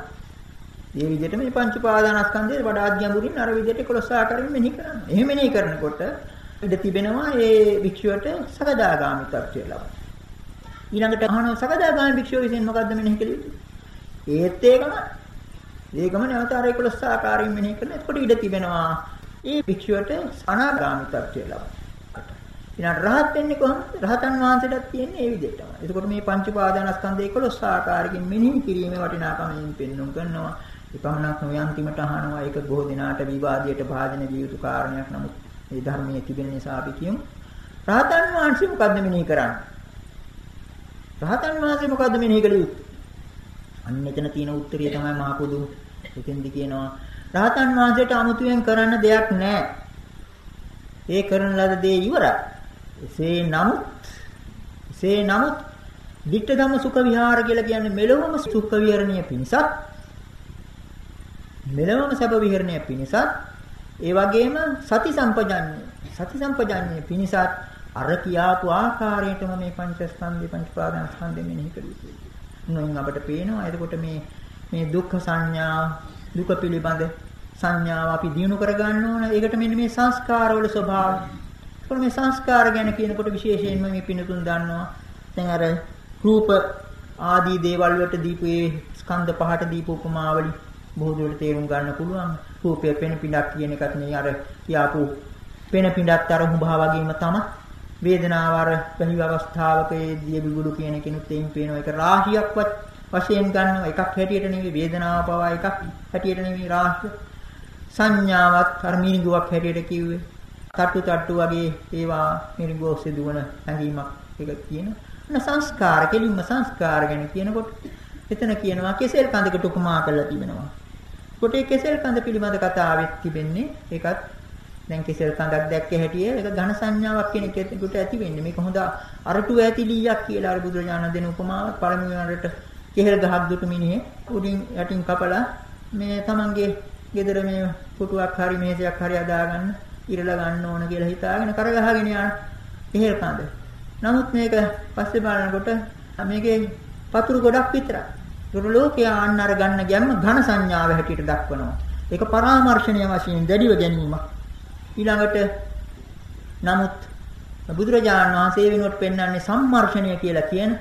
මේ විදිහට මේ පංච පාදානස්කන්ධය වඩා ගැඹුරින් අර විදිහට 11 ආකාරයෙන් මෙනෙහි කරනවා. එහෙම මෙනෙහි කරනකොට ඉඩ තිබෙනවා ඒ භික්ෂුවට සකදාගාමි තත්ත්වය ලබන්න. ඊළඟට අහනවා සකදාගාමි භික්ෂුව විසින් මොකද්ද මෙනෙහි කළ යුතු? ඒත් ඒකම ඒකම නැවත අර 11 ආකාරයෙන් මෙනෙහි කරන. එතකොට ඉඩ තිබෙනවා ඒ භික්ෂුවට අනාගාමි තත්ත්වය ලබන්න. ඊළඟ රහත් වෙන්නේ කොහොමද? රහතන් වහන්සේටත් තියෙන්නේ ඒ විදිහටම. එතකොට මේ පංච පාදානස්කන්ධය 11 ආකාරකින් මෙනෙහි කිරීමේ වටිනාකමෙන් පෙන්වුම් කරනවා. එපමණක් නොවේ අන්තිමට අහනවා ඒක බොහෝ දිනාට විවාදයට භාජන විය යුතු කාරණයක්. නමුත් මේ ධර්මයේ තිබෙන නිසා අපි කියමු. රහතන් වහන්සේ මොකද්ද මෙනෙහි කරන්නේ? රහතන් වහන්සේ මොකද්ද මෙනෙහි කළ යුත්තේ? අන්න එතන තියෙන උත්තරය තමයි මහා පොදු. එතෙන්දි කියනවා රහතන් වහන්සේට අමුතුවෙන් කරන්න දෙයක් නැහැ. ඒ කරන ලද දේ ඉවරයි. එසේ නමුත් එසේ නමුත් ditta ධම්ම සුඛ විහාර කියලා කියන්නේ මෙලොවම සුඛ විහරණය පිණිසත් මෙලොවම සැප විහරණය පිණිසත් ඒ වගේම සති සම්පජඤ්ඤය සති සම්පජඤ්ඤය පිණිසත් අර කියාපු ආකාරයටම මේ පංචස්කන්ධය පංචපාදස්කන්ධය මෙනෙහි කළ යුතුයි. නොයින් අපට පේනවා එතකොට මේ මේ දුක්ඛ සංඥා දුක පිළිබඳ සංඥාව අපි දිනු කර ගන්න ඕන. ඒකට මෙන්න මේ සංස්කාරවල ස්වභාවය. ඒකට මේ සංස්කාර ගැන කියනකොට විශේෂයෙන්ම මේ පිනතුන් දන්නවා. දැන් අර රූප ආදී දේවල් වලට දීපු ඒ ස්කන්ධ පහට දීපු උපමාවලින් බොහෝ දුරට තේරුම් ගන්න පුළුවන්. රූපය පෙන පිඬක් කියන එකත් මේ අර කියාපු පෙන පිඬත් අර හුභා වගේම තමයි. වේදනාව අර පැහිව අවස්ථාවක ඒ දිය බිගුළු කියන කෙනුත් එයින් පේනවා. ඒක රාශියක්වත් වශයෙන් ගන්නවා. එකක් හැටියට නෙවෙයි වේදනාව පවා එකක් හැටියට නෙවෙයි රාශිය. සංඥාවත් අර මිනිගුවක් හැටියට කිව්වේ. තට්ටු තට්ටු වගේ ඒවා මිනිගුව ඔස්සේ දුවන හැඟීමක් එක කියනවා. සංස්කාර කෙලින්ම සංස්කාර ගැන කියනකොට එතන කියනවා කෙසෙල් කඳකට උපමා කරලා තිබෙනවා. කොට ඒ කෙසෙල් කඳ පිළිබඳ කතාවෙත් තිබෙන්නේ ඒකත් දැන් කෙසෙල් කඳක් දැක්ක හැටිය ඒක ඝන සංඥාවක් කියන කෙනෙකුට ඇති වෙන්නේ. මේක හොඳ අරටු ඇතිලියක් කියලා අර බුදුරජාණන් දෙන උපමාවක් පළමුවරට කෙහෙල් ගහක් දුටු මිනිහේ උඩින් යටින් කපලා මේ තමන්ගේ ගෙදර මේ පුටුවක් හරි මේසයක් හරි අදාගන්න ඉරලා ගන්න ඕන කියලා හිතාගෙන කරගහගෙන යන කෙහෙල් කඳ. නමුත් මේක පස්සේ බලනකොට මේකේ පතුරු ගොඩක් විතරයි. දුරු ලෝකයා අන්න අර ගන්න ගැම්ම ඝන සංඥාව හැටියට දක්වනවා. ඒක පරාමර්ශනීය වශයෙන් දැඩිව ගැනීමක්. ඊළඟට නමුත් බුදුරජාණන් වහන්සේ වෙනුවට පෙන්වන්නේ සම්මර්ෂණය කියලා කියන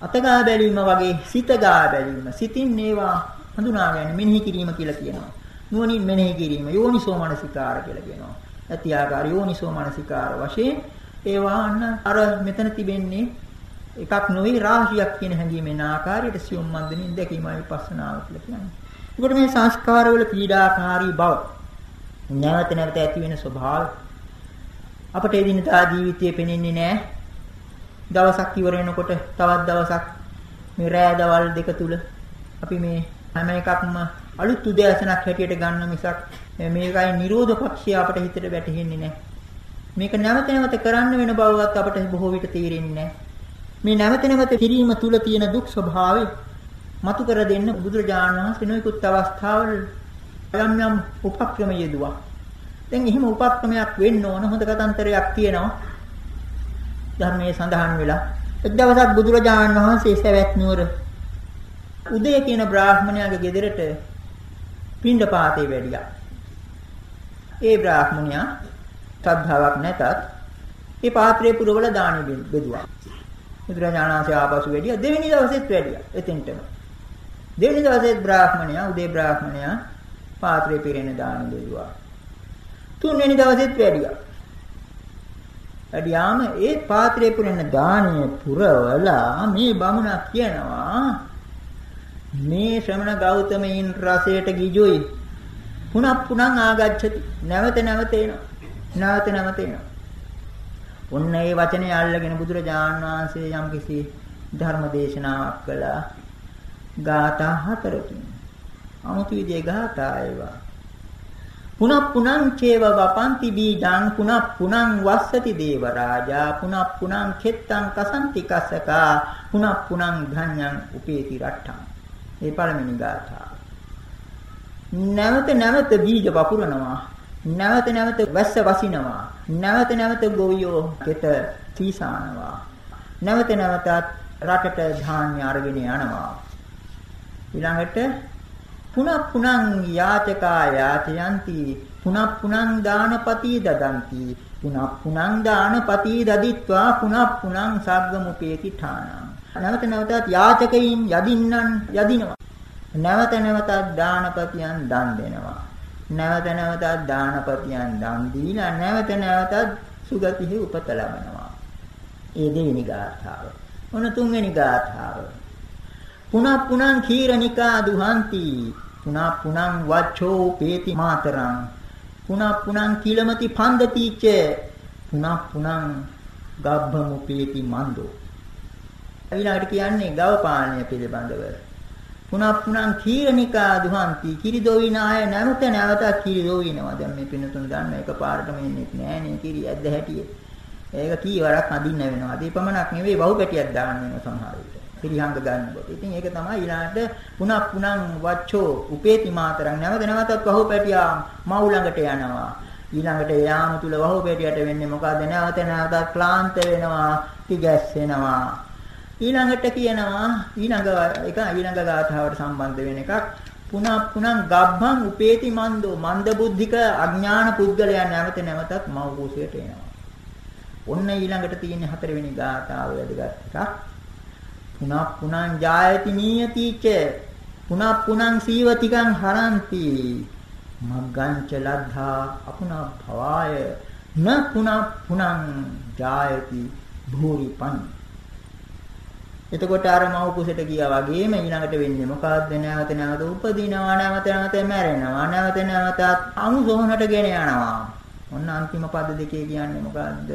අතගා බැලීම වගේ සිතගා බැලීම. සිතින් ඒවා හඳුනා ගැනීම මෙනෙහි කිරීම කියලා කියනවා. නුවණින් මෙනෙහි කිරීම යෝනිසෝ මනසිකාර කියලා කියනවා. ඇති ආකාර යෝනිසෝ මනසිකාර වශයෙන් ඒවා අන්න අර මෙතන තිබෙන්නේ එකක් නොවේ රාශියක් කියන හැඟීමෙන් ආකාරයට සියුම් මන්දනින් දැකීමයි විපස්සනාව කියලා කියන්නේ. ඒකට මේ සංස්කාරවල පීඩාකාරී බව නැවත නැවත ඇති වෙන ස්වභාවය අපට එදිනදා ජීවිතයේ පෙනෙන්නේ නැහැ. දවසක් ඉවර වෙනකොට තවත් දවසක් මේ රෑ දවල් දෙක තුල අපි මේ හැම එකක්ම අලුත් උදෑසනක් හැටියට ගන්න මිසක් මේකයි නිරෝධ පක්ෂය අපට හිතට වැටහෙන්නේ නැහැ. මේක නැවත නැවත කරන්න වෙන බවවත් අපට බොහෝ විට තේරෙන්නේ නැහැ. මේ නැවත නැවත කිරීම තුල තියෙන දුක් ස්වභාවය මතු කර දෙන්න බුදුරජාණන් වහන්සේ නොයෙකුත් අවස්ථාවල යම් යම් උපක්‍රම යෙදුවා. දැන් එහෙම උපක්‍රමයක් වෙන්න ඕන හොඳ කතන්තරයක් තියෙනවා. ධර්මයේ සඳහන් වෙලා එක් දවසක් බුදුරජාණන් වහන්සේ සවැත් නුවර උදය කියන බ්‍රාහ්මණයාගේ ගෙදරට පින්ඩ පාතේ වැඩියා. ඒ බ්‍රාහ්මණයා ශ්‍රද්ධාවක් නැතත් ඒ පාත්‍රයේ පුරවල දානි බෙදුවා. බුදුරජාණන් වහන්සේ ආපසු වැඩියා දෙවෙනි දවසෙත් වැඩියා එතෙන්ටම. දෙවෙනි දවසෙත් බ්‍රාහ්මණයා උදේ බ්‍රාහ්මණයා පාත්‍රේ පිරෙන දාන දෙදුවා. තුන්වෙනි දවසෙත් වැඩියා. වැඩියාම ඒ පාත්‍රේ පුරෙන දානීය පුරවලා මේ බමුණා කියනවා මේ ශ්‍රමණ ගෞතමයින් රසයට ගිජුයි. පුනක් පුනං ආගච්ඡති. නැවත නැවත එනවා. නැවත නැවත එනවා. ඔන්න ඒ වචනේ අල්ලගෙන බුදුරජාණන් වහන්සේ යම්කිසි ධර්ම දේශනාවක් කළා. ගාථා හතරකින්. 아무තු විදිහේ ගාථා ඒවා. පුනක් පුනං චේව වපන්ති බීජං පුනක් පුනං වස්සති දේව රාජා පුනක් පුනං කෙත්තං කසන්ති කසකා පුනක් පුනං ධඤ්ඤං උපේති රට්ඨං මේ පළවෙනි ගාථාව නැවත නැවත බීජ වපුරනවා නැවත නැවත වැස්ස වසිනවා. නැවත නැවත ගොවියෝ කෙත සීසානවා. නැවත නැවතත් රටට ධාන්‍ය අරගෙන යනවා. ඊළඟට පුනක් පුනං යාචකා යාචයන්ති. පුනක් පුනං දානපති දදಂತಿ පුනක් පුනං දානපති දදිත්වා. පුනක් පුනං සග්ගමුපේති ඨානං නැවත නැවතත් යාචකයින් යදින්නන් යදිනවා. නැවත නැවතත් දානපතියන් දන් දෙනවා. නැවත නැවතත් දානපතියන් දන් දීලා නැවත නැවතත් සුගතිහි උපත ලබනවා ඒ දෙවෙනි ගාථාව. මොන තුන්වෙනි ගාථාව? පුනක් පුනං කීරනිකා දුහන්ති. පුනක් පුනං වච්ඡෝ පේති මාතරං. පුනක් පුනං කිලමති පන්දතිච්ච. පුනක් පුනං ගබ්බමුපේති මන්දෝ. ඊළඟට කියන්නේ ගව පාලනය පිළිබඳව. පුනක් පුනං කීරනිකා දුහන්ති කිරි දොවින අය නැවත නැවත කිරි දොවිනවා දැන් මේ පිනතුන් දන්න එකපාරටම එන්නේ නෑනේ කිරි ඇද්ද හැටියේ ඒක කීවරක් අඳින්න වෙනවා. ඒ පමණක් නෙවෙයි බහු පැටියක් දාන්න වෙනවා සමහර විට. පිරිහංග ගන්නකොට. ඉතින් ඒක තමයි ඊළඟට පුනක් පුනං වච්චෝ උපේති මාතරං නැවත නැවතත් බහු පැටියා මව් ළඟට යනවා. ඊළඟට යාම තුල වහු පැටියට වෙන්නේ මොකද නැවත නැවතත් ක්ලාන්ත වෙනවා, තිගැස්සෙනවා. ඊළඟට කියනවා ඊළඟ එක ඊළඟ ගාථාවට සම්බන්ධ වෙන එකක්. පුනක් පුනං ගබ්බං උපේති මන්දෝ. මන්ද බුද්ධික අඥාන පුද්ගලයන් නැවත නැවතත් මව් කුසයට එනවා. ඔන්න ඊළඟට තියෙන හතරවෙනි ගාථාව වැදගත් එකක්. පුනක් පුනං ජායති නීයතිච පුනක් පුනං සීවතිකං හරಂತಿ. මග්ගංච ලද්ධා අපුනා භවාය. න පුනක් පුනං ජායති භූරි පං එතකොට අර මව කුසට ගියා වගේම ඊළඟට වෙන්නේ මොකද්ද නැවත නැවත උපදිනවා නැවත නැවත මැරෙනවා නැවත නැවතත් අනුසෝහනට ගෙන යනවා ඔන්න අන්තිම පද දෙකේ කියන්නේ මොකද්ද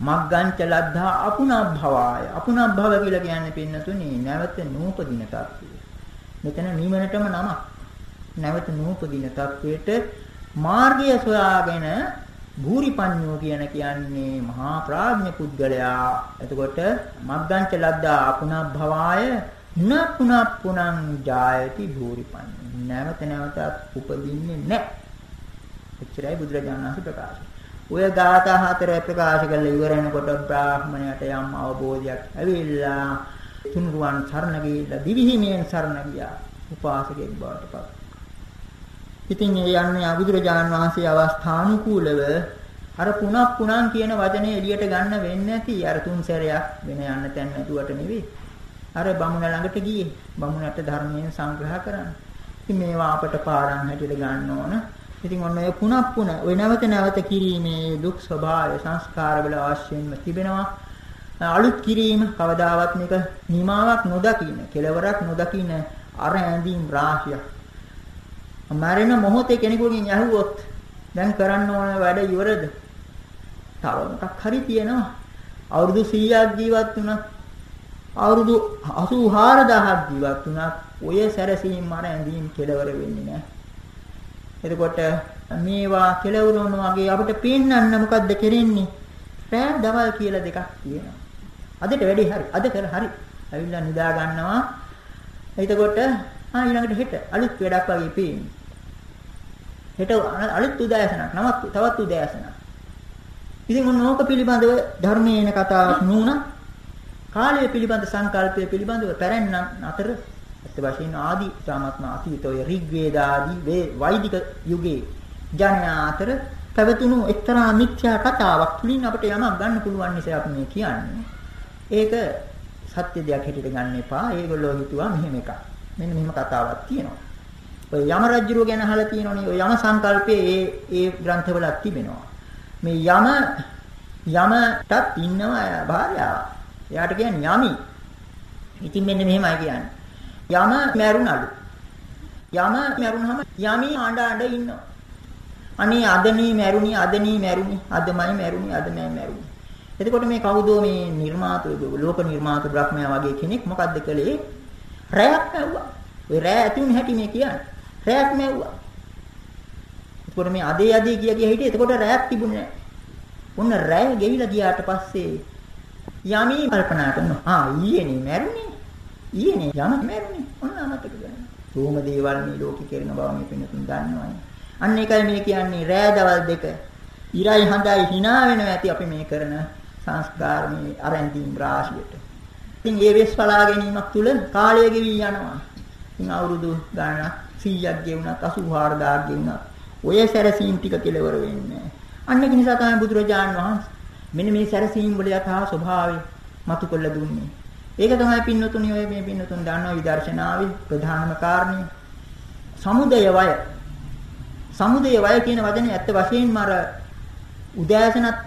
මග්ගංච ලද්ධා අපුනබ්භවාය අපුනබ්භව කියලා කියන්නේ පින්නතුනි නැවත නූපදින තත්ත්වය. මෙතන නිවනටම නමක්. නැවත නූපදින තත්ත්වයට මාර්ගය සොයාගෙන භූරිපඤ්ඤෝ කියන කියන්නේ මහා ප්‍රඥ පුද්ගලයා. එතකොට මග්ගංච ලද්දා අපුනබ්භවාය න පුනප් පුනං ජායති භූරිපඤ්ඤෝ. නැවත නැවතත් උපදින්නේ නැහැ. එච්චරයි බුදුරජාණන් වහන්සේ ප්‍රකාශ ඔය ගාථා හතර ප්‍රකාශ කරලා ඉවර වෙනකොට බ්‍රාහ්මණයට යම් අවබෝධයක් ඇවිල්ලා තුනුරුවන් සරණ ගිහිල්ලා දිවිහිමියෙන් සරණ ගියා උපාසකෙක් බවට පත්. ඉතින් ඒ යන්නේ අබුදුරජාන් වහන්සේ අවස්ථානුකූලව අර පුනක් පුනන් කියන වචනේ එළියට ගන්න වෙන්නේ නැති අර තුන් සැරයක් වෙන යන්න තැන් නැතුවට නෙවෙයි. අර බමුණ ළඟට ගියේ. බමුණට ධර්මයෙන් සංග්‍රහ කරන්න. ඉතින් මේවා අපට පාඩම් හැටියට ගන්න ඕන. ඉතින් ඔන්න ඔය පුනක් පුන ඔය නැවත නැවත කිරීමේ දුක් ස්වභාවය සංස්කාරවල අවශ්‍යම තිබෙනවා. අලුත් කිරීම කවදාවත් මේක නිමාවක් නොදකින්න, කෙලවරක් නොදකින්න අර ඇඳීම් රාශියක්. මරණ මොහොතේ කෙනෙකුගෙන් ඇහුවොත් දැන් කරන්න ඕන වැඩ ඉවරද? තව මොකක් හරි තියෙනවා. අවුරුදු 100ක් ජීවත් වුණා. අවුරුදු 84000ක් ජීවත් වුණා. ඔය සැරසීම් මර ඇඳීම් කෙලවර වෙන්නේ නැහැ. එතකොට මේවා කෙලවුරුන වගේ අපිට පේන්නන්න මොකද්ද කරන්නේ? රෑ දවල් කියලා දෙකක් තියෙනවා. අදට වැඩි හරි. අද කර හරි. ඇවිල්ලා නිදා ගන්නවා. එතකොට ආ ඊළඟට හෙට අලුත් වැඩක් වගේ පේන්නේ. හෙට අලුත් උදෑසනක්. නමත් තවත් උදෑසනක්. ඉතින් ඔන්න ඕක පිළිබඳව ධර්මයේ එන කතාවක් නුණා. කාලය පිළිබඳ සංකල්පය පිළිබඳව පැරැන්නන් අතර ඇත්ත වශයෙන්ම ආදි තාමත්ම අතීත ඔය ඍග්වේද ආදී වෛදික යුගයේ ජනයා අතර පැවතුණු එක්තරා මිත්‍යා කතාවක් තුලින් අපිට යමක් ගන්න පුළුවන් නිසා අපි මේ කියන්නේ. ඒක සත්‍ය දෙයක් හැටියට ගන්න එපා. ඒගොල්ලෝ හිතුවා මෙහෙම එකක්. මෙන්න මෙහෙම කතාවක් තියෙනවා. ඔය යම රජුරුව ගැන අහලා තියෙනවනේ. ඔය යම සංකල්පයේ ඒ ඒ ග්‍රන්ථවලක් තිබෙනවා. මේ යම යමටත් ඉන්නවා භාර්යාව. එයාට කියන්නේ යමි. ඉතින් මෙන්න මෙහෙමයි කියන්නේ. යම මැරුණලු. යම මැරුණාම යමී ආඬ ආඬ ඉන්නවා. අනේ අදනී මැරුණි අදනී මැරුණි අදමයි මැරුණි අදමයි මැරුණි. එතකොට මේ කවුදෝ මේ නිර්මාත ලෝක නිර්මාත බ්‍රහ්මයා වගේ කෙනෙක් මොකද්ද කළේ? රැයක් මැව්වා. ඔය රැය ඇති වුණ හැටි මේ කියන්නේ. රැයක් මැව්වා. එතකොට මේ අදේ අදේ කිය කිය හිටියේ එතකොට රැයක් තිබුණේ නැහැ. ඔන්න රැය ගෙවිලා ගියාට පස්සේ යමී කල්පනා කරනවා. ආ ඊයේනේ මැරුණේ. ඊයේනේ යම මැරුණේ. ඔන්න අමතක කරනවා. රෝම දේවල් මේ ලෝකේ කෙරෙන බව මේ පින්නතුන් දන්නවනේ. අන්න ඒකයි මේ කියන්නේ රෑ දවල් දෙක. ඉරයි හඳයි hina වෙනවා ඇති අපි මේ කරන සංස්කාර මේ අරන්දීම් රාශියට. ඉතින් ඒ වෙස් පලා ගැනීමක් තුල කාලය ගෙවි යනවා. ඉතින් අවුරුදු ගණනක් 100ක් ගෙවුණත් 84000ක් ගෙවුණත් ඔය සැරසීම් ටික කෙලවර වෙන්නේ අන්න ඒක නිසා තමයි බුදුරජාන් වහන්සේ මෙන්න මේ සැරසීම් වල යථා ස්වභාවය මතු කළ දුන්නේ. ඒක තමයි පින්නතුනි ඔය මේ පින්නතුන් දන්නවා විදර්ශනාවේ ප්‍රධානම කාරණේ. සමුදය වය. සමුදය වය කියන වචනේ ඇත්ත වශයෙන්ම අර උදෑසනත්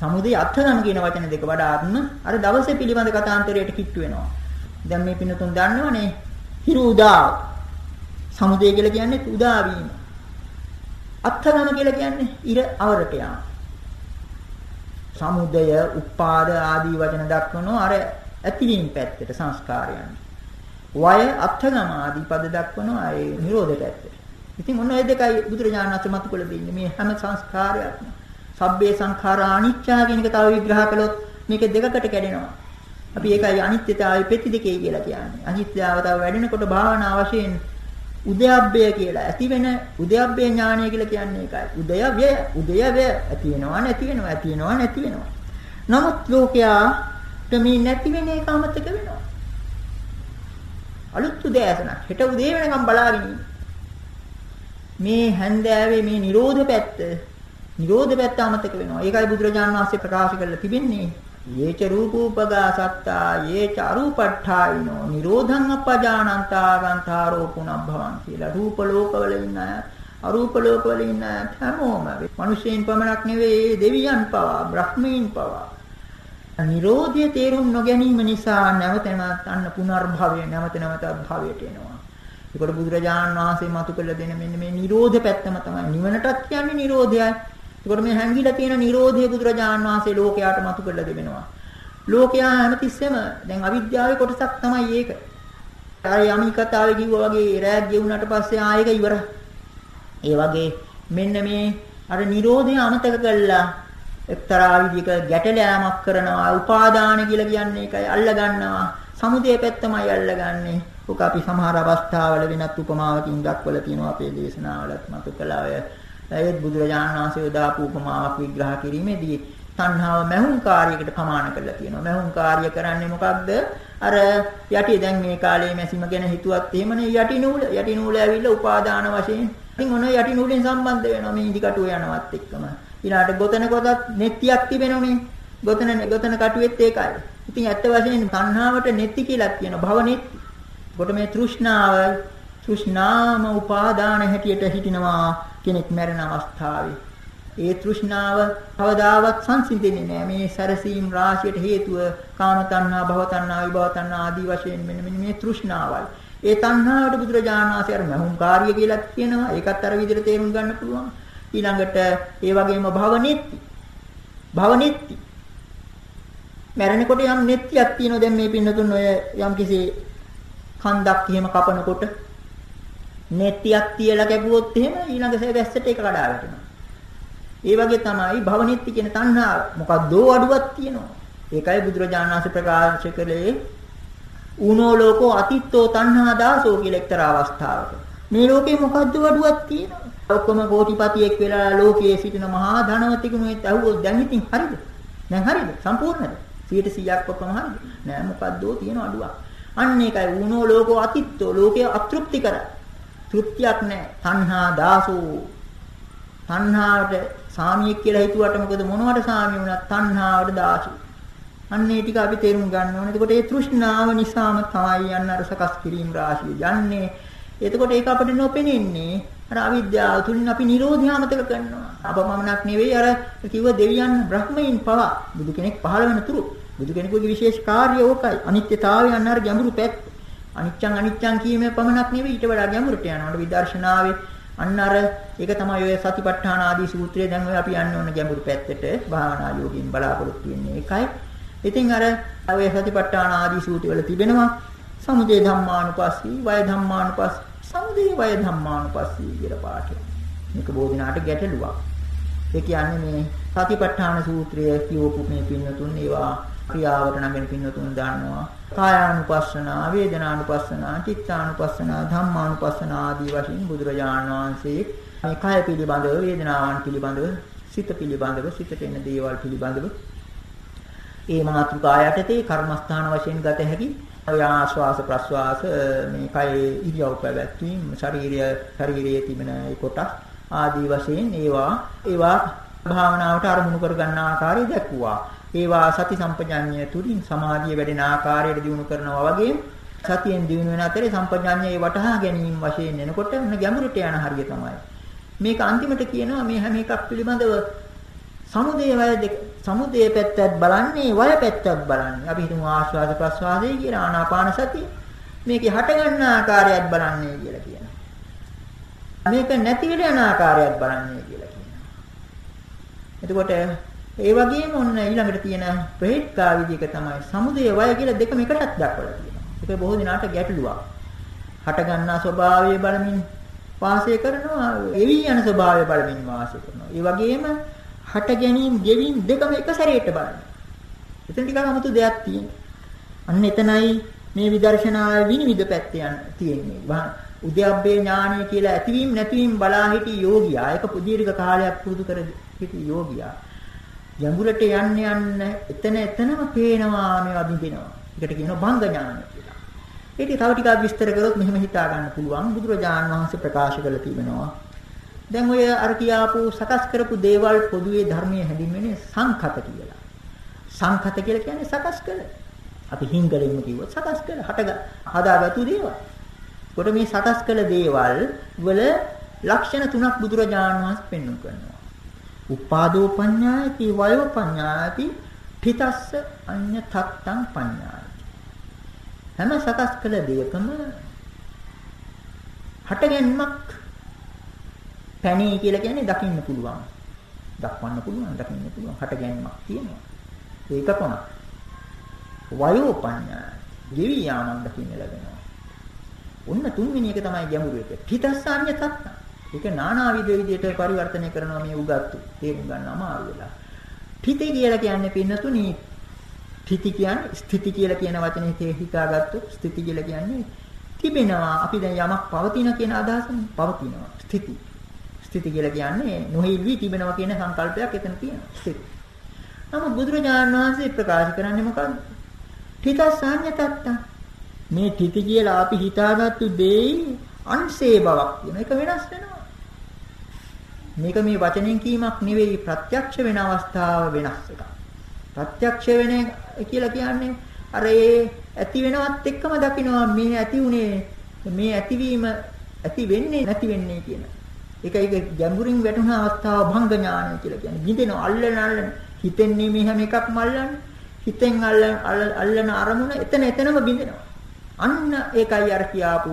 සමුදය අත්හනම් කියන වචන දෙක වඩාත්ම අර දවසේ පිළිබඳ කතාන්තරයට කිට්ටු වෙනවා. දැන් මේ පින්නතුන් දන්නවනේ හිරු උදා සමුදය කියලා කියන්නේ උදා වීම. අත්හනම් කියලා කියන්නේ ඉර අවරට යාම. සමුදය, උපාද ආදී වචන දක්වනවා අර ඇතිවීම පැත්තට සංස්කාරයන්. වය අත්ථගම ආදී පද දක්වනවා ඒ නිරෝධ පැත්තට. ඉතින් ඔන්න ඔය දෙකයි බුදුරජාණන් වහන්සේ මතු කළ දෙන්නේ මේ හැම සංස්කාරයක්ම. සබ්බේ සංඛාරා අනිච්චා කියන එක තව විග්‍රහ කළොත් මේක දෙකකට කැඩෙනවා. අපි ඒකයි අනිත්‍යතාවය පෙති දෙකේ කියලා කියන්නේ. අනිත්‍යතාව තව වැඩෙනකොට භාවනා වශයෙන් උදයබ්බය කියලා ඇති වෙන උදයබ්බේ ඥානය කියලා කියන්නේ ඒකයි. උදය ව්‍ය උදය ව්‍ය ඇති වෙනවා නැති වෙනවා ඇති වෙනවා නැති වෙනවා. නමුත් ලෝකයාට මේ නැති වෙන එක අමතක වෙනවා. අලුත් උදෑසන හෙට උදේ වෙනකම් බලාගෙන මේ හැන්දෑවේ මේ Nirodha පැත්ත Nirodha පැත්ත අමතක වෙනවා. ඒකයි බුදුරජාණන් වහන්සේ ප්‍රකාශ කරලා තිබෙන්නේ. යේච රූපෝපගා සත්තා යේච අරූපට්ඨායිනෝ නිරෝධං අපජානන්තා ගන්තාරෝ පුනබ්භවං කියලා රූප ලෝකවල ඉන්න අරූප ලෝකවල ඉන්න හැමෝම මිනිසෙයින් පමණක් නෙවෙයි දෙවියන් පවා බ්‍රහ්මීන් පවා නිරෝධය තේරුම් නොගැනීම නිසා නැවත නැවත අන්න පුනර්භවය නැවත නැවත භවයට එනවා. ඒකට බුදුරජාණන් වහන්සේ මතු කළ දෙන මෙන්න මේ නිරෝධ පැත්තම තමයි නිවනටත් කියන්නේ නිරෝධයයි. ඒකට මේ හැංගිලා තියෙන Nirodhe බුදුරජාන් වහන්සේ ලෝකයාට මතු කරලා දෙවෙනවා. ලෝකයා හැමතිස්සෙම දැන් අවිද්‍යාවේ කොටසක් තමයි ඒක. අර යමි කතාවේ කිව්වා වගේ රැයක් ගෙවුනට පස්සේ ආයෙක ඉවරයි. ඒ වගේ මෙන්න මේ අර Nirodhe අමතක කළා එක්තරා විදිහක ගැටලෑමක් කරනවා උපාදාන කියලා කියන්නේ ඒකයි අල්ල ගන්නවා සමුදේ පැත්තමයි අල්ලගන්නේ. ඔක අපි සමහර අවස්ථාවල වෙනත් උපමාවකින් දක්වලා තියෙනවා අපේ දේශනාවලත් මතු කළා ඔය ඒත් බුදුරජාණන් වහන්සේ දාපු උපමාවක් විග්‍රහ කිරීමේදී තණ්හාව මහුම් කාර්යයකට ප්‍රමාණ කරලා තියෙනවා. මහුම් කාර්ය කරන්නේ මොකක්ද? අර යටි දැන් මේ කාලේ මැසිම ගැන හිතුවත් එහෙමනේ යටි නූල යටි නූල ඇවිල්ලා උපාදාන වශයෙන්. ඉතින් ඔන යටි නූලෙන් සම්බන්ධ වෙනවා මේ ඉදි කටුව යනවත් එක්කම. ඊළාට ගොතන කොටත් නෙත්තියක් තිබෙනෝනේ. ගොතන ගොතන කටුවෙත් ඒකයි. ඉතින් ඇත්ත වශයෙන්ම තණ්හාවට නෙත්ති කියලා කියනවා. භව නෙත්ති. කොට මේ තෘෂ්ණාව තෘෂ්ණාම උපාදාන හැටියට හිටිනවා කෙනෙක් මැරෙන අවස්ථාවේ. ඒ තෘෂ්ණාව කවදාවත් සංසිඳෙන්නේ නැහැ. මේ සැරසීම් රාශියට හේතුව කාම තණ්හා භව තණ්හා විභව තණ්හා ආදී වශයෙන් මෙන්න මේ තෘෂ්ණාවයි ඒ තණ්හාවට බුදුරජාණන් වහන්සේ අර මහුම් කාර්ය කියලා කියනවා. ඒකත් අර විදිහට තේරුම් ගන්න පුළුවන්. ඊළඟට ඒ වගේම භවනෙත්ති භවනෙත්ති මැරෙනකොට යම් නෙත්තියක් තියෙනවා. දැන් මේ පින්නතුන් ඔය යම් කිසි කන්දක් එහෙම කපනකොට නෙත්තියක් තියලා කැපුවොත් එහෙම ඊළඟ වැස්සට ඒක කඩා වැටෙනවා. ඒ වගේ තමයි භවනිත්ති කියන තණ්හාව. මොකක්දෝ අඩුවක් තියෙනවා. ඒකයි බුදුරජාණන් වහන්සේ ප්‍රකාශ කළේ ඌනෝ ලෝකෝ අතිත්තෝ තණ්හා දාසෝ කියලා එක්තරා අවස්ථාවක. මේ ලෝකේ මොකද්ද අඩුවක් තියෙනවා. ඔක්කොම කෝටිපතියෙක් වෙලා ලෝකයේ සිටින මහා ධනවතෙකුනුත් ඇහුවොත් දැන් ඉතින් හරිද? දැන් හරිද? සම්පූර්ණද? 100%ක් ඔක්කොම හරිද? නෑ මොකද්දෝ තියෙන අඩුවක්. අන්න ඒකයි ඌනෝ ලෝකෝ අතිත්තෝ ලෝකයේ අතෘප්ති කරයි. තෘප්තියක් නැහැ. තණ්හා දාසෝ. තණ්හාවට සාමියෙක් කියලා හිතුවට මොකද මොනවට සාමිය වුණත් තණ්හාවට දාසු. අන්න ඒ ටික අපි තේරුම් ගන්න ඕනේ. එතකොට ඒ තෘෂ්ණාව නිසාම තමයි යන්න අර සකස් කිරීම රාශිය යන්නේ. එතකොට ඒක අපිට නොපෙනෙන්නේ අර අවිද්‍යාව තුලින් අපි Nirodha අමතක කරනවා. අපමණක් නෙවෙයි අර කිව්ව දෙවියන් බ්‍රහ්මයින් පවා බුදු කෙනෙක් පහළ වෙන තුරු බුදු කෙනෙකුගේ විශේෂ කාර්යය ඕකයි. අනිත්‍යතාවය යන අර ගැඹුරු පැත්ත. අනිච්චං අනිච්චං කීමේ පමණක් නෙවෙයි ඊට වඩා ගැඹුරට යනවා. විදර්ශනාවේ අන්න අර ඒක තමයි ඔය සතිපට්ඨාන ආදී සූත්‍රයේ දැන් ඔය අපි යන්න ඕන ගැඹුරු පැත්තට භාවනා යෝගින් බලාපොරොත්තු වෙන්නේ ඒකයි. ඉතින් අර ඔය සතිපට්ඨාන ආදී සූත්‍රවල තිබෙනවා සමුදය ධම්මානුපස්සී, වය ධම්මානුපස්සී, සමුදය වය ධම්මානුපස්සී කියලා පාඩය. මේක බෝධිනාට ගැටලුවක්. ඒ කියන්නේ මේ සතිපට්ඨාන සූත්‍රය කියවපු මේ පින්නතුන් ඒවා ක්‍රියාවට නැගෙන පින්නතුන් දන්නවා. කායානුපස්සනා, වේදනානුපස්සනා, චිත්තානුපස්සනා, ධම්මානුපස්සනා ආදී වශයෙන් බුදුරජාණන් වහන්සේ මේ කය පිළිබඳව, වේදනාවන් පිළිබඳව, සිත පිළිබඳව, සිතට එන දේවල් පිළිබඳව ඒ මාතෘකා යටතේ කර්මස්ථාන වශයෙන් ගත හැකි ආශ්වාස ප්‍රශ්වාස මේ කයේ ඉරියව් පැවැත්වීම ශරීරය ශරීරයේ තිබෙන ඒ කොටස් ආදී වශයෙන් ඒවා ඒවා භාවනාවට අරමුණු කර ගන්න ආකාරය දැක්වුවා. ඒවා සති සම්පජාඤ්ඤය තුලින් සමාධිය වැඩෙන ආකාරයට දිනු කරනවා වගේම සතියෙන් දිනු වෙන අතරේ සම්පජාඤ්ඤය වටහා ගැනීම වශයෙන් එනකොට මොන ගැඹුරට යන හරිය තමයි. මේක අන්තිමට කියනවා මේ හැම එකක් පිළිබඳව සමුදේ වය දෙක සමුදේ පැත්තත් බලන්නේ වය පැත්තත් බලන්නේ. අපි හිතමු ආශ්වාස ප්‍රශ්වාසයේ කියලා ආනාපාන සතිය. මේකේ හට ගන්න ආකාරයත් බලන්නේ කියලා කියනවා. මේක නැති වෙන යන ආකාරයත් බලන්නේ කියලා කියනවා. එතකොට ඒ වගේම ඔන්න ඊළඟට තියෙන ප්‍රහේත්කා විදිහක තමයි සමුදේ වය කියලා දෙකම එකටත් දක්වලා තියෙනවා. ඒක බොහෝ දිනාට ගැටලුවක්. හට ගන්නා ස්වභාවය බලමින් වාසය කරනවා, එවි යන ස්වභාවය බලමින් වාසය කරනවා. ඒ වගේම හට ගැනීම, ගෙවීම දෙකම එක සැරේට බලන්න. එතන ටිකක් 아무තු දෙයක් තියෙනවා. අන්න එතනයි මේ විදර්ශනාවේ විනිවිද පැත්ත යන තියෙන්නේ. උද්‍යප්පේ ඥානය කියලා ඇතිවීම නැතිවීම බලා සිටි යෝගියා. ඒක දීර්ඝ කාලයක් පුරුදු කර සිටි යෝගියා. ගැඹුරට යන්න යන්න එතන එතනම පේනවා මේවා බින්දිනවා. ඒකට කියනවා භංග ඥානය කියලා. ඒක තව ටිකක් විස්තර කරොත් මෙහෙම හිතා ගන්න පුළුවන්. බුදුරජාණන් වහන්සේ ප්‍රකාශ කළ තිබෙනවා. දැන් ඔය අර කියාපු සකස් කරපු දේවල් පොදුවේ ධර්මයේ හැඳින්වෙන්නේ සංඛත කියලා. සංඛත කියලා කියන්නේ සකස් කළ. අපි හිංගලෙන්ම කිව්වොත් සකස් කළ හට හදාගත්තු දේවල්. කොට මේ සකස් කළ දේවල් වල ලක්ෂණ තුනක් බුදුරජාණන් වහන්සේ පෙන්වු කරනවා. උපාදෝ පඤ්ඤායති වයෝ පඤ්ඤායති පිටස්ස අඤ්ඤ තත්තං පඤ්ඤායති. හැම සකස් කළ දෙයකම හටගැන්මක් පැණී කියලා කියන්නේ දකින්න පුළුවන්. දක්වන්න පුළුවන්, දකින්න පුළුවන්. හටගැන්මක් තියෙනවා. ඒක කොනක්. වයෝ පඤ්ඤා ගෙවි යාමක් දකින්න ලැබෙනවා. ඔන්න තුන්වෙනි එක තමයි ගැඹුරු එක. හිතස්සාන්‍ය තත්ත. ඒක නානාවිද විදියට පරිවර්තනය කරනවා මේ උගත්තු. තේරුම් ගන්න අමාරු වෙලා. තිති කියලා කියන්නේ පින්නතුනි තිති කියන්නේ ස්ථಿತಿ කියලා කියන වචනේ තේ හිතාගත්තු ස්ථಿತಿ කියලා කියන්නේ තිබෙනවා. අපි දැන් යමක් පවතින කියන අදහසනේ. පවතිනවා. ස්ථಿತಿ. ස්ථಿತಿ කියලා කියන්නේ නොහිල්වි තිබෙනවා කියන සංකල්පයක් එතන තියෙනවා. ස්ථಿತಿ. නමුත් බුදුරජාණන් වහන්සේ ප්‍රකාශ කරන්නේ මොකක්ද? තිතස්සාඤ්ඤතත්තා. මේ තිති කියලා අපි හිතාගත්තු දෙයින් අන්සේ බවක් කියන එක වෙනස් වෙනවා. මේක මේ වචනෙන් කීමක් නෙවෙයි ප්‍රත්‍යක්ෂ වෙන අවස්ථාව වෙනස් එකක්. ප්‍රත්‍යක්ෂ වෙන කියලා කියන්නේ අර ඒ ඇති වෙනවත් එක්කම දකිනවා මේ ඇති උනේ මේ ඇතිවීම ඇති වෙන්නේ නැති වෙන්නේ කියන ඒක ඒක ගැඹුරින් වැටුණ අවස්ථාව භංග ඥානය කියලා කියන්නේ. බින්දෙනවා අල්ලන අල්ලන හිතෙන්නේ මේ හැම එකක්ම අල්ලන්නේ. හිතෙන් අල්ලන අල්ලන අරමුණ එතන එතනම බින්දෙනවා. අන්න ඒකයි අර කියාපු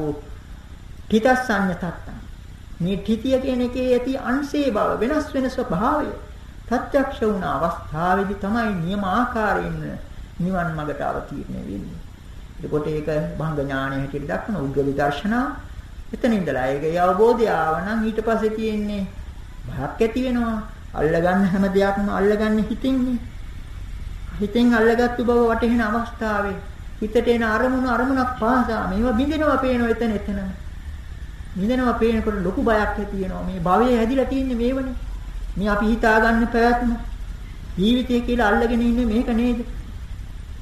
තිතස්සඤ්ඤ තත්තං. මේ තිතිය කියන එකේ ඇති අංශේ බව වෙනස් වෙන ස්වභාවය ප්‍රත්‍යක්ෂ වුණ අවස්ථාවේදී තමයි නියම ආකාරයෙන් නිවන් මඟට අවතීර්ණ වෙන්නේ. එතකොට ඒක භංග ඥානය හැටියට දක්වන උග්ග විදර්ශනා එතන ඉඳලා ඒකේ අවබෝධය ආවනම් ඊට පස්සේ තියෙන්නේ භයක් ඇති වෙනවා. අල්ලගන්න හැම දෙයක්ම අල්ලගන්න හිතින්නේ. හිතෙන් අල්ලගත්තු බව වටහෙන අවස්ථාවේ හිතට එන අරමුණු අරමුණක් පාසා මේවා බින්දිනවා පේනවා එතන එතනම. බින්දිනවා පේනකොට ලොකු බයක් ඇති වෙනවා. මේ භවයේ හැදිලා තියෙන්නේ මේවනේ. මේ අපි හිතාගන්න පැවැත්ම ජීවිතය කියලා අල්ලගෙන ඉන්නේ මේක නේද?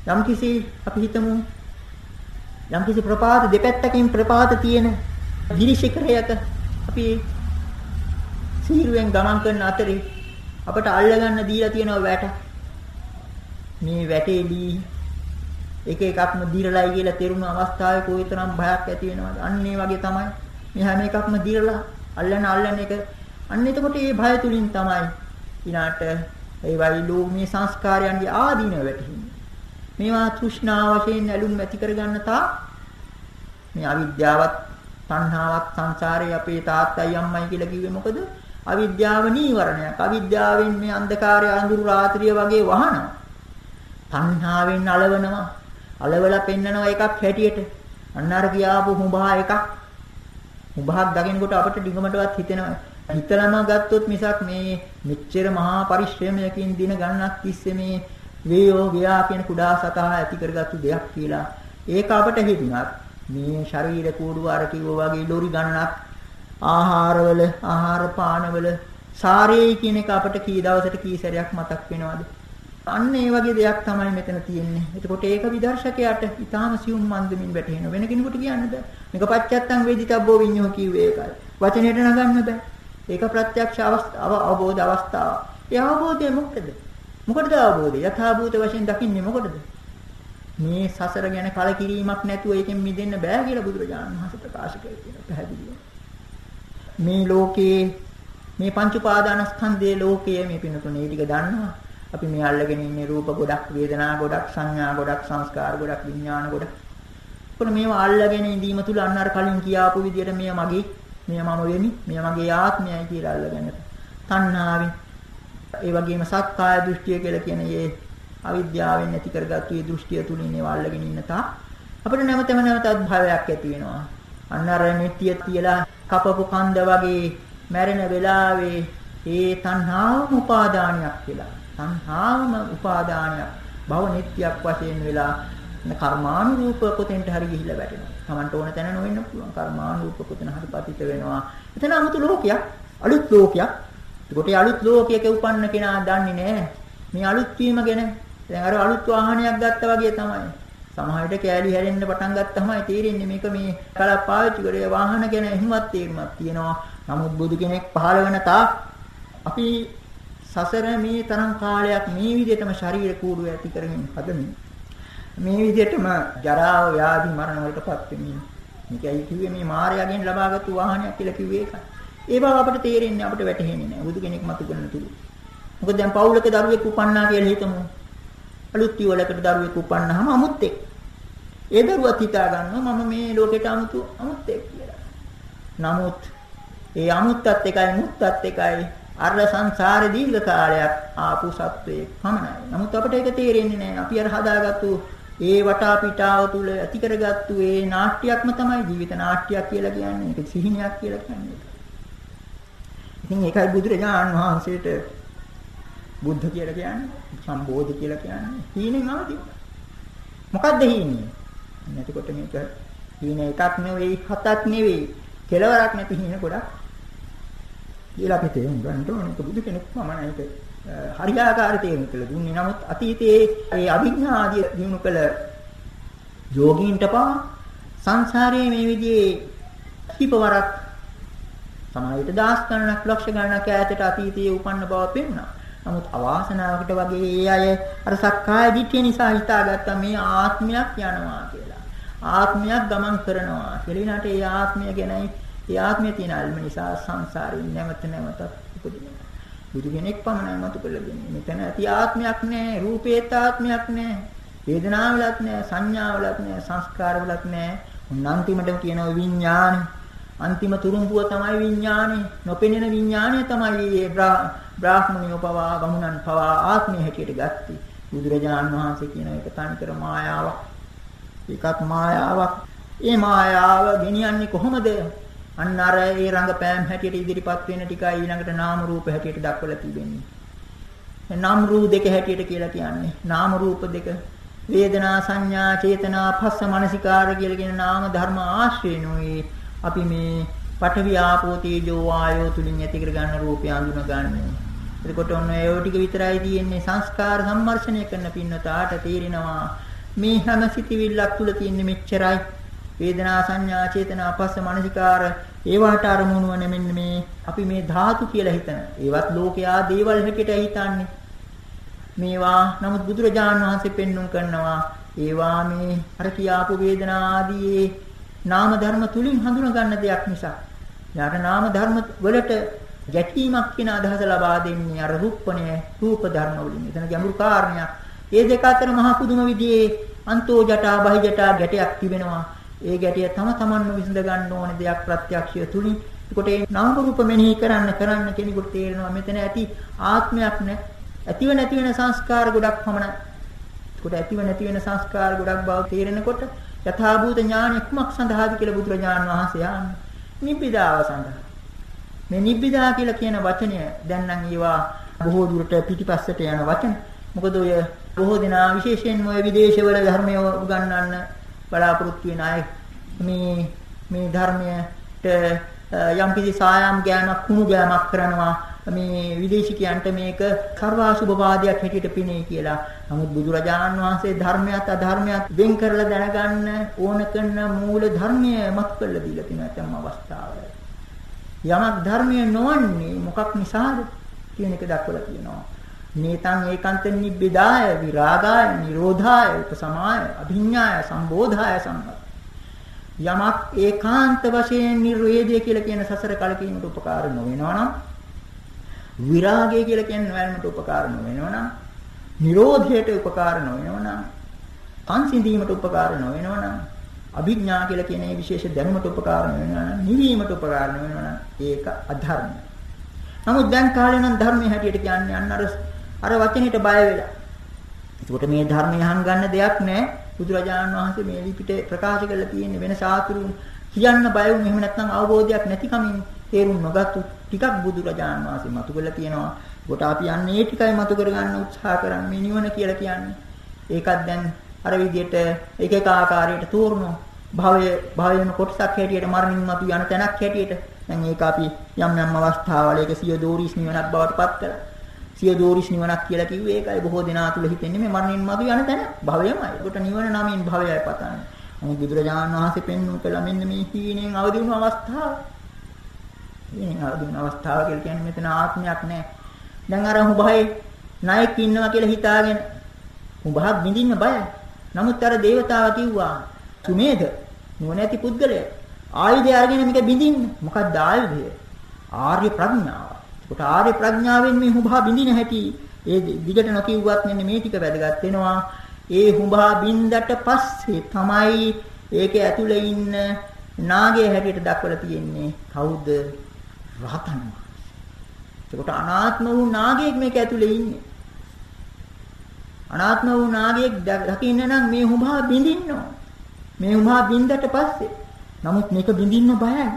යම්කිසි අපි හිතමු යම්කිසි ප්‍රපාත දෙපැත්තකින් ප්‍රපාත තියෙන ගිරිශිඛරයක අපි සීරුවෙන් ගමන් කරන අතරේ අපට අල්ලගන්න දීලා තියෙනවා වැට. මේ වැටේදී එක එකක්ම දිරලයි කියලා තේරුණු අවස්ථාවේ කොයිතරම් භයක් ඇති වෙනවද? අන්න ඒ වගේ තමයි. මේ හැම එකක්ම දිරලා අල්ලන අල්ලන එක. අන්න එතකොට මේ භය තුලින් තමයි ඊනාට ඒ වයි ලෝමී සංස්කාරයන්ගේ ආදීන වැටෙන්නේ. මේවා තෘෂ්ණාව වශයෙන් ඇලුම් ඇති කරගන්න තා මේ අවිද්‍යාවත් තණ්හාවක් සංසාරේ අපේ තාත්තයි අම්මයි කියලා කිව්වේ මොකද? අවිද්‍යාව නීවරණයක්. අවිද්‍යාවෙන් මේ අන්ධකාරය අඳුරු රාත්‍රිය වගේ වහනවා. තණ්හාවෙන් అలවනවා. අලවලා පෙන්නනවා එකක් හැටියට. අන්න අර කියාපු හුඹා එකක්. උභාක් දකිනකොට අපිට ඩිගමටවත් හිතෙනවා. හිතලම ගත්තොත් මිසක් මේ මෙච්චර මහා පරිශ්‍රමයකින් දින ගණනක් තිස්සේ මේ වේයෝ ගියා කියන කුඩා සතා ඇති කරගත්තු දෙයක් කියලා ඒක අපට හිතුණත් මේ ශරීර කූඩු අර කිව්වා වගේ ලෝරි ගණනක් ආහාරවල ආහාර පානවල සාරේ කියන එක අපට කී දවසට කී සැරයක් මතක් වෙනවද අන්න ඒ වගේ දෙයක් තමයි මෙතන තියෙන්නේ. එතකොට ඒක විදර්ශකයාට ඊටාම සියුම් මන්දමින් වැටහෙන වෙන කෙනෙකුට කියන්න බෑ. මේක පච්චත්තං වේදිතබ්බෝ විඤ්ඤෝ කිව්වේ ඒකයි. වචනයට නගන්න බෑ. ඒක ප්‍රත්‍යක්ෂ අවස්ථාව අවබෝධ අවස්ථාව. ඒ අවබෝධය මොකද? මොකටද අවබෝධය? යථාභූත වශයෙන් දකින්නේ මොකටද? මේ සසර ගැන කලකිරීමක් නැතුව ඒකෙන් මිදෙන්න බෑ කියලා බුදුරජාණන් වහන්සේ ප්‍රකාශ කරලා පැහැදිලිව. මේ ලෝකයේ මේ පංච උපාදානස්කන්ධයේ ලෝකයේ මේ පිනතුනේ ටික දන්නවා. අපි මේ අල්ලගෙන ඉන්නේ රූප ගොඩක්, වේදනා ගොඩක්, සංඥා ගොඩක්, සංස්කාර ගොඩක්, විඥාන ගොඩක්. කොහොම මේවා අල්ලගෙන ඉඳීම තුල අන්න අර කලින් කියාපු විදිහට මෙය මගේ, මෙය මම වෙමි, මෙය මගේ ආත්මයයි කියලා අල්ලගෙන තණ්හාවෙන් ඒ වගේම සක්කාය දෘෂ්ටිය කියලා කියන මේ අවිද්‍යාවෙන් ඇති කරගත්තු මේ දෘෂ්ටිය තුලින් ඒවා අල්ලගෙන ඉන්න තා අපිට නැවතම නැවතත් භවයක් ඇති වෙනවා. අන්න අර නිට්ටිය තියලා කපපු කන්ද වගේ මැරෙන වෙලාවේ ඒ තණ්හාවම උපාදානයක් කියලා. තණ්හාවම උපාදානයක් භව නිට්ටියක් වශයෙන් වෙලා කර්මානුරූප කොතෙන්ට හරි ගිහිල්ලා වැටෙනවා. Tamanට ඕන තැන නොවෙන්න පුළුවන්. කර්මානුරූප කොතන හරි පතිත වෙනවා. එතන 아무තු ලෝකයක්, අලුත් ලෝකයක්. ඒකට අලුත් ලෝකයක උපන්න කෙනා දන්නේ නැහැ. මේ අලුත් වීම ගැන දැන් අර අලුත් වාහනයක් ගත්තා වගේ තමයි. සමහර විට කෑලි හැරෙන්න පටන් ගත්තමයි තේරෙන්නේ මේක මේ කලක් පාවිච්චි කරේ වාහන ගැන එහෙමත් තේරුමක් තියෙනවා. නමුත් බුදු කෙනෙක් පහළ වෙන තාක් අපි සසර මේ තරම් කාලයක් මේ විදිහටම ශරීර කූඩුව ඇති කරමින් හදමින් මේ විදිහටම ජරාව ව්‍යාධි මරණ වලටපත් වෙමින් මේකයි කිව්වේ මේ මායාවෙන් ලබාගත්තු වාහනයක් කියලා කිව්වේ ඒකයි. ඒ බව අපිට තේරෙන්නේ අපිට වැටහෙන්නේ නැහැ. බුදු කෙනෙක් මතු කරන තුරු. මොකද දැන් පවුලක දරුවෙක් උපන්නා කියලා හිතමු. අලුත් යුවලකට දරුවෙක් උපන්නාම අමුත්තෙක්. ඒ දරුවත් හිතා ගන්නවා මම මේ ලෝකෙට අමුතු අමුත්තෙක් කියලා. නමුත් ඒ අමුත්තත් එකයි මුත්තත් එකයි අර සංසාරේ දීර්ඝ කාලයක් ආපු සත්වයේ පමණයි. නමුත් අපිට ඒක තේරෙන්නේ නැහැ. අපි අර හදාගත්තු ඒ වටා පිටාව තුල ඇති කරගත්තු ඒ නාට්‍යයක්ම තමයි ජීවිත නාට්‍යයක් කියලා කියන්නේ. ඒක සිහිනයක් කියලා කියන්නේ. ඉතින් ඒකයි බුදුරජාණන් වහන්සේට බුද්ධ කියලා කියන්නේ, සම්බෝධි කියලා කියන්නේ. හීනෙන් අවදි. මොකද්ද හීනේ? එතකොට මේක හීන එකක් නෙවෙයි, හතක් නෙවෙයි. කෙලවරක් නැති හීන ගොඩක්. කියලා අපි තේරුම් ගන්න ඕනේ. ඒක බුදු කෙනෙක් පමණයි ඒක හරියාකාර තේරුම් කළ දුන්නේ. නමුත් අතීතයේ ඒ අභිඥා ආදී දිනු කළ යෝගීන්ට පවා සංසාරයේ මේ විදිහේ කීපවරක් සමාහිත දාස් ගණනක් ලක්ෂ ගණනක් ඈතට අතීතයේ උපන්න බව පෙන්වනවා. නමුත් අවාසනාවකට වගේ ඒ අය අර සක්කාය දිට්ඨිය නිසා හිතාගත්තා මේ ආත්මයක් යනවා කියලා. ආත්මයක් ගමන් කරනවා. කෙලිනට ඒ ආත්මය ගැනයි ඒ ආත්මයේ තියෙන අල්ම නිසා සංසාරයෙන් නැවත නැවතත් උපදිනවා. බුදු කෙනෙක් පමණයි මතු කළ දෙන්නේ. මෙතන ඇති ආත්මයක් නැහැ, රූපේත් ආත්මයක් නැහැ, වේදනාවලත් නැහැ, සංඥාවලත් නැහැ, සංස්කාරවලත් නැහැ. උන්නන්තිමට කියන විඥානේ අන්තිම තුරුම්පුව තමයි විඥානේ. නොපෙනෙන විඥානේ තමයි මේ බ්‍රාහ්මණයෝ පවා බමුණන් පවා ආත්මය හැටියට ගත්තේ. බුදුරජාණන් වහන්සේ කියන එක තනිකර මායාවක්. ඒකත් මායාවක්. ඒ මායාව ගෙනියන්නේ කොහොමද? අන්න අර ඒ රංගපෑම් හැටියට ඉදිරිපත් වෙන ටිකයි ඊළඟට නාම රූප හැටියට දක්වලා තිබෙන්නේ. නාම රූප දෙක හැටියට කියලා කියන්නේ. නාම රූප දෙක වේදනා සංඥා චේතනා පස්ස මනසිකාර කියලා කියන නාම ධර්ම ආශ්‍රේණෝයි අපි මේ පඨවි ආපෝ තේජෝ වායෝ තුලින් ඇති කර ගන්න රූපය අඳුන ගන්න. එතකොට ඔන්න ඒ ටික විතරයි තියෙන්නේ සංස්කාර සම්මර්ෂණය කරන පින්නතාට තේරෙනවා මේ හැම සිටිවිල්ලක් තුල තියෙන්නේ මෙච්චරයි වේදනා සංඥා චේතනා පස්ස මනසිකාර ඒවට අරමුණු වන මෙන්න මේ අපි මේ ධාතු කියලා හිතන ඒවත් ලෝකයා දේවල් හැටියට හිතන්නේ මේවා නමුත් බුදුරජාණන් වහන්සේ පෙන්눔 කරනවා ඒවා මේ අර කියාපු වේදනා ආදී නාම ධර්ම තුලින් හඳුනා ගන්න දෙයක් නිසා යාට නාම ධර්ම වලට ගැටීමක් කියන අදහස ලබා දෙන්නේ අර රූපණය රූප ධර්ම වලින්. එතන ගැඹුරු කාරණයක්. ඒ දෙක අතර මහා පුදුම විදිහේ අන්තෝ ජටා බහි ජටා ගැටයක් තිබෙනවා. ඒ ගැටිය තම තමන්ම විසඳ ගන්න ඕන දෙයක් ප්‍රත්‍යක්ෂය තුලින්. ඒකට ඒ නාම රූප මෙනෙහි කරන්න කරන්න කෙනෙකුට තේරෙනවා මෙතන ඇති ආත්මයක් නැ. ඇතිව නැති වෙන සංස්කාර ගොඩක් පමණයි. ඒකට ඇතිව නැති වෙන සංස්කාර ගොඩක් බව තේරෙනකොට යථාභූත ඥාන එක්මක් සඳහාද කියලා බුදුරජාණන් වහන්සේ ආන්නේ. නිබ්බිදාව සඳහා. මේ නිබ්බිදා කියලා කියන වචනය දැන් නම් ඒවා බොහෝ දුරට පිටිපස්සට යන වචන. මොකද ඔය බොහෝ දෙනා විශේෂයෙන්ම ඔය විදේශවල ධර්මය උගන්වන්න බලාපොරොත්තු වෙන අය මේ මේ ධර්මයට යම් කිසි සායම් ගෑමක් කුණු ගෑමක් කරනවා මේ විදේශිකයන්ට මේක සර්වාසුභවාදයක් හැටියට පිනේ කියලා. නමුත් බුදුරජාණන් වහන්සේ ධර්මයක් අධර්මයක් වෙන් කරලා දැනගන්න ඕන කරන මූල ධර්මය මත් කරලා දීලා තියෙන ඇතම් අවස්ථාවල. යමක් ධර්මය නොවන්නේ මොකක් නිසාද කියන එක දක්වලා තියෙනවා. නේතං ඒකාන්ත නිබ්බිදාය විරාගාය නිරෝධාය උපසමාය අභිඤ්ඤාය සම්බෝධාය සම්පත් යමක් ඒකාන්ත වශයෙන් නිර්වේදය කියලා කියන සසර කලකීමට උපකාර නොවෙනවා නම් විරාගය කියලා කියන්නේ වැල්මට උපකාර නොවෙනවා නම් නිරෝධයට උපකාර නොවෙනවා නම් සංසිඳීමට උපකාර නොවෙනවා නම් අභිඥා කියලා කියන මේ විශේෂ දැනුමට උපකාර නොවෙනවා නම් නිවීමට උපකාර නොවෙනවා නම් ඒක අධර්මයි. නමුත් දැන් කාලේ නම් ධර්මයේ හැටියට කියන්නේ අන්න අර අර වචනෙට බය වෙලා. ඒකට මේ ධර්මය හංගන්න දෙයක් නැහැ. බුදුරජාණන් වහන්සේ මේ ලිපිට ප්‍රකාශ කරලා තියෙන වෙන සාතුරුන් කියන්න බය වුන් එහෙම නැත්නම් අවබෝධයක් නැතිකමින් තේරුම් නොගත්තු ටිකක් බුදුරජාණන් වහන්සේ මතු කරලා තියෙනවා. කොට අපි යන්නේ ඒ ටිකයි මතු කරගන්න උත්සාහ කරන්නේ මේ නිවන කියලා කියන්නේ. ඒකත් දැන් අර විදිහට එක එක ආකාරයට තෝරනවා. භවය භවයේම කොටසක් හැටියට මරණින් මතු යන තැනක් හැටියට දැන් ඒක අපි යම් යම් අවස්ථාවල ඒක සිය දෝරිස් නිවනක් බවට පත් කළා. සිය දෝරිස් නිවනක් කියලා කිව්වේ ඒකයි බොහෝ දෙනා තුල හිතෙන්නේ මේ මරණින් මතු යන තැන භවයමයි. ඒකට නිවන නමින් භවයයි පතන්නේ. නමුත් බුදුරජාණන් වහන්සේ පෙන්වු කළ මෙන්න මේ හීනෙන් අවදි වුණු අවස්ථාව. හීනෙන් අවදි වුණු අවස්ථාව කියලා කියන්නේ මෙතන ආත්මයක් නෑ. දැන් අර හුඹහේ ණයෙක් ඉන්නවා කියලා හිතාගෙන හුඹහක් බින්දින්න බයයි. නමුත් අර దేవතාව කිව්වා සුමේද නුවණැති පුද්ගලයා ආයුධය අරගෙන මේක බින්දින්න. මොකක්ද ආයුධය? ආර්ය ප්‍රඥාව. ඒකට ආර්ය ප්‍රඥාවෙන් මේ හුඹහා බින්දින හැටි ඒ දිගට නොකියුවත් මෙන්න මේ ටික වැදගත් වෙනවා. ඒ හුඹා බින්දට පස්සේ තමයි ඒකේ ඇතුලේ ඉන්න නාගය හැටියට දක්වලා තියෙන්නේ කවුද? රහතන් වහන්සේ. ඒකට අනාත්ම වූ නාගයෙක් මේක ඇතුලේ ඉන්නේ. අනාත්ම වූ නාගයෙක් දකින්න නම් මේ හුඹා බින්දින්න ඕන. මේ හුඹා බින්දට පස්සේ නමුත් මේක බින්දින්න බයයි.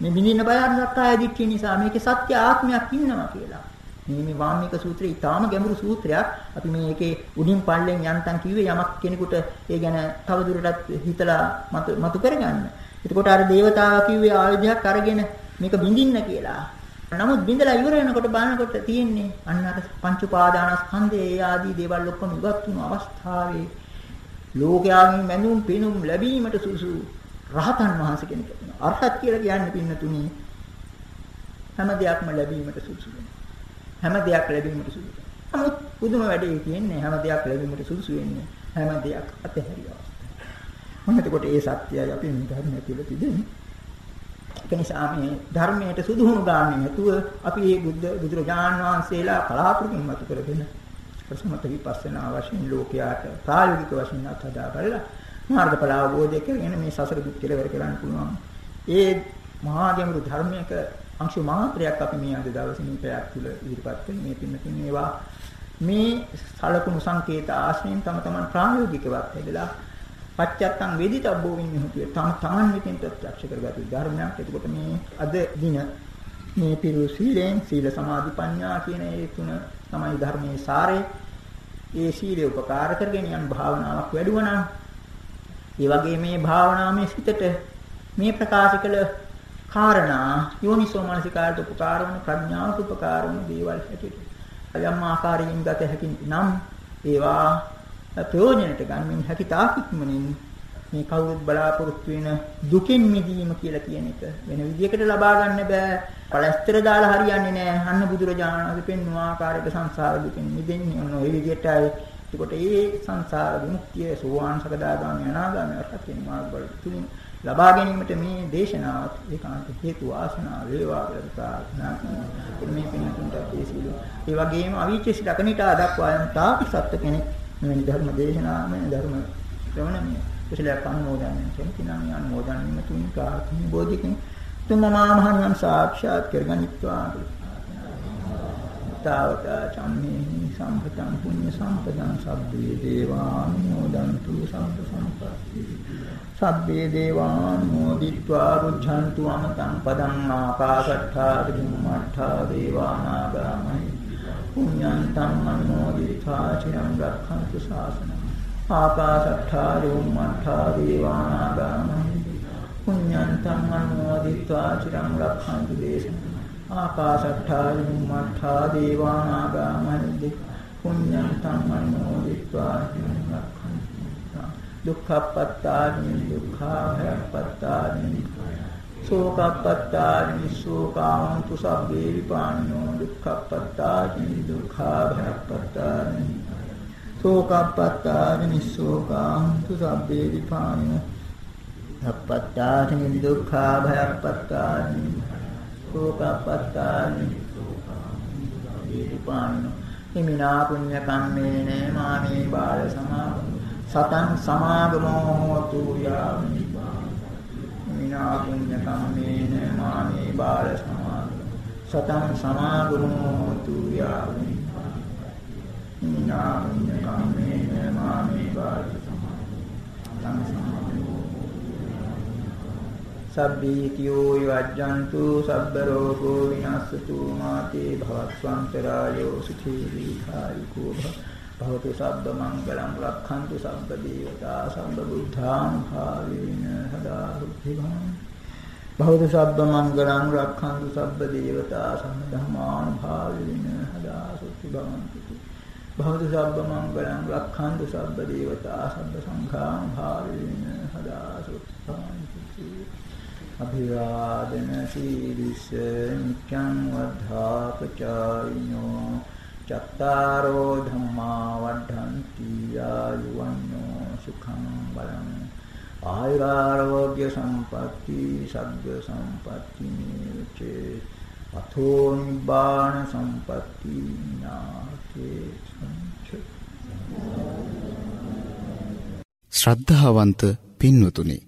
මේ බින්දින්න බය අර සත්‍යය දිට්ඨිය නිසා මේකේ සත්‍ය ආත්මයක් ඉන්නවා කියලා. මේ මේ වාමික සූත්‍රය ඊටාම ගැඹුරු සූත්‍රයක්. අපි මේ එකේ උඩින් පල්ලෙන් යන්තම් කිව්වේ යමක් කෙනෙකුට ඒ ගැන තවදුරටත් හිතලා මතු කරගන්න. එතකොට අර దేవතාවා කිව්වේ ආයුධයක් අරගෙන මේක බින්දින්න කියලා. නමුත් බින්දලා ඉවර වෙනකොට බලනකොට තියෙන්නේ අන්න අර පංච උපාදානස්කන්ධයේ ඒ ආදී දේවල් ඔක්කොම ඉවත් වුණු අවස්ථාවේ ලෝකයාගෙන් මැනුම් පිනුම් ලැබීමට සුසු රහතන් වහන්සේ කෙනෙක්. අරහත් කියලා කියන්නේ පින්න තුනේ හැම දෙයක්ම ලැබීමට සුසු වෙනවා. හැම දෙයක් ලැබීමට සුදුසු. නමුත් පුදුම වැඩේ තියෙන්නේ හැම දෙයක් ලැබීමට සුදුසු වෙන්නේ හැම දෙයක් අතහැරියා. මොන එතකොට ඒ සත්‍යයයි අපි මේ ධර්මය තුළ තිබෙන්නේ. ඒක නිසා මේ ධර්මයට සුදුහුණු ගාන්නේ නැතුව අපි මේ බුද්ධ බුදුරජාන් වහන්සේලා කලාතුරකින් මතු කරගෙන ප්‍රසමත විපස්සනා වශයෙන් ලෝකයාට ප්‍රායෝගික වශයෙන් අත්හදා බලලා මාර්ගඵල අවබෝධය කරගෙන මේ සසර දුක් කෙලවර කරන්න පුළුවන්. ඒ මහා ගැඹුරු ධර්මයක අංශු මාත්‍රයක් අපි මේ අද දවසේ මේ පැයක් තුල ඉදිරිපත් කරන මේ පින්නකින් ඒවා මේ සලකුණු සංකේත ආශ්‍රයෙන් තම තමන් ප්‍රායෝගිකවත් හැදලා පච්චත්තං වේදිතබ්බෝ විඤ්ඤුතිය තම තමන් විසින් ප්‍රත්‍යක්ෂ කරගatu ධර්මයක්. එතකොට මේ අද දින මේ පිරු සීලෙන් සීල සමාධි ප්‍රඥා කියන ඒ තුන තමයි ධර්මයේ සාරය. ඒ සීලය උපකාර කරගෙන යන භාවනාවක් වැඩුවනම් ඒ වගේ මේ භාවනාවේ සිතට මේ ප්‍රකාශ කළ කාරණා යෝනිසෝ මනසිකාරට උපකාර වන ප්‍රඥාවට උපකාර වන දේවල් හැටියට යම් ආකාරයෙන් ගත හැකි නම් ඒවා ප්‍රයෝජනට ගන්න හැකි තාකිත්මනින් මේ කවුරුත් බලාපොරොත්තු වෙන දුකින් මිදීම කියලා කියන එක වෙන විදියකට ලබා ගන්න බෑ. පළස්තර දාලා හරියන්නේ නෑ. අන්න බුදුරජාණන් වහන්සේ පෙන්වන ආකාරයට සංසාර දුකින් මිදෙන්නේ ඔන්න ඔය විදියටයි. එතකොට මේ සංසාර විමුක්තිය සෝවාන් සකදාගාමී අනාගාමී අරහත් වෙන මාර්ගවල තුලින් ලබා ගැනීමට මේ දේශනාවත් ඒකාන්ත හේතු වාසනා වේවා කියලා ප්‍රාර්ථනා කරනවා. මේ පින්තුන්ට ඒ සීල. ඒ වගේම අවීච සිට අකනිටා දක්වා යන තාපි සත්‍ය කෙනෙක් මෙවැනි ධර්ම දේශනාම ධර්ම ශ්‍රවණය කුසලයක් අනුමෝදන් කෙනෙක් නම් අනුමෝදන් වීම තුන් ප්‍රාර්ථනා බෝධිකින් තුන් මහා මහණන් සාක්ෂාත් කරගනිත්වා ittavata cammehi sampataṃ puñña sampadaṃ sabbhe devānumodantu sabba sampatti sabbhe devānumoditvā rucchantu amataṃ padaṃ āpāsaṭṭhā vidummāṭṭhā devānāgāmai පුඤ්ඤන්තං අනුමෝදිत्वा චිරං රක්ඛන්තු ශාසනං ආපාසත්තා යෝමත්තා දේවානාගාමහි පුඤ්ඤන්තං අනුමෝදිत्वा චිරං රක්ඛන්තු දේශනං. ආකාශට්ඨා විමුක්ඛා දේවානාගා මහිද්දි පුඤ්ඤන්තං අනුමෝදිत्वा දුක්ඛපත්තානි දුක්ඛාභයපත්තානි සෝකපත්තානි සෝකාන්තු සබ්බේ විපාණෝ දුක්ඛපත්තානි දුක්ඛාභයපත්තානි සෝකපත්තානි සෝකාන්තු සබ්බේ විපාණෝ අපත්තානි දුක්ඛාභයපත්තානි සෝකපත්තානි දීපානිනෝ හිමිනා පුඤ්ඤ කම්මේන මාමේ බාල සමාගම. සතං සමාගමෝ හෝතු යාමි. හිමිනා පුඤ්ඤ කම්මේන මාමේ බාල සමාගම. සතං සමාගමෝ හෝතු යාමි. හිමිනා පුඤ්ඤ කම්මේන මාමේ බාල සමාගම. සබ්බීතියෝ යවජ්ජන්තු සබ්බ රෝගෝ විනස්සතු මාතේ භවස්වන්තරායෝ සුඛී දීඝායුකෝ භවතු සබ්බ මංගලං රක්ඛන්තු සබ්බ දේවතා සබ්බ බුද්ධාං භාවේන සදා බුද්ධිභං භවතු සබ්බ මංගලං රක්ඛන්තු සබ්බ දේවතා සම්ම ධම්මාං භාවේන සදා සුද්ධිභං භවතු සබ්බ මංගලං රක්ඛන්තු සබ්බ දේවතා සබ්බ සංඝාං භාවේන සදා සුද්ධිභං අභිවාදන සීලිස නිච්ඡං වද්ධාපචායිනෝ චත්තාරෝ ධම්මා වද්ධන්ති ආයුවන්නෝ සුඛං බලං ආයුරාෝග්‍ය සම්පatti සග්ග සම්පatti නිචේ අතෝ නිබ්බාන සම්පatti නාතේ සංච ශ්‍රද්ධාවන්ත පින්වතුනි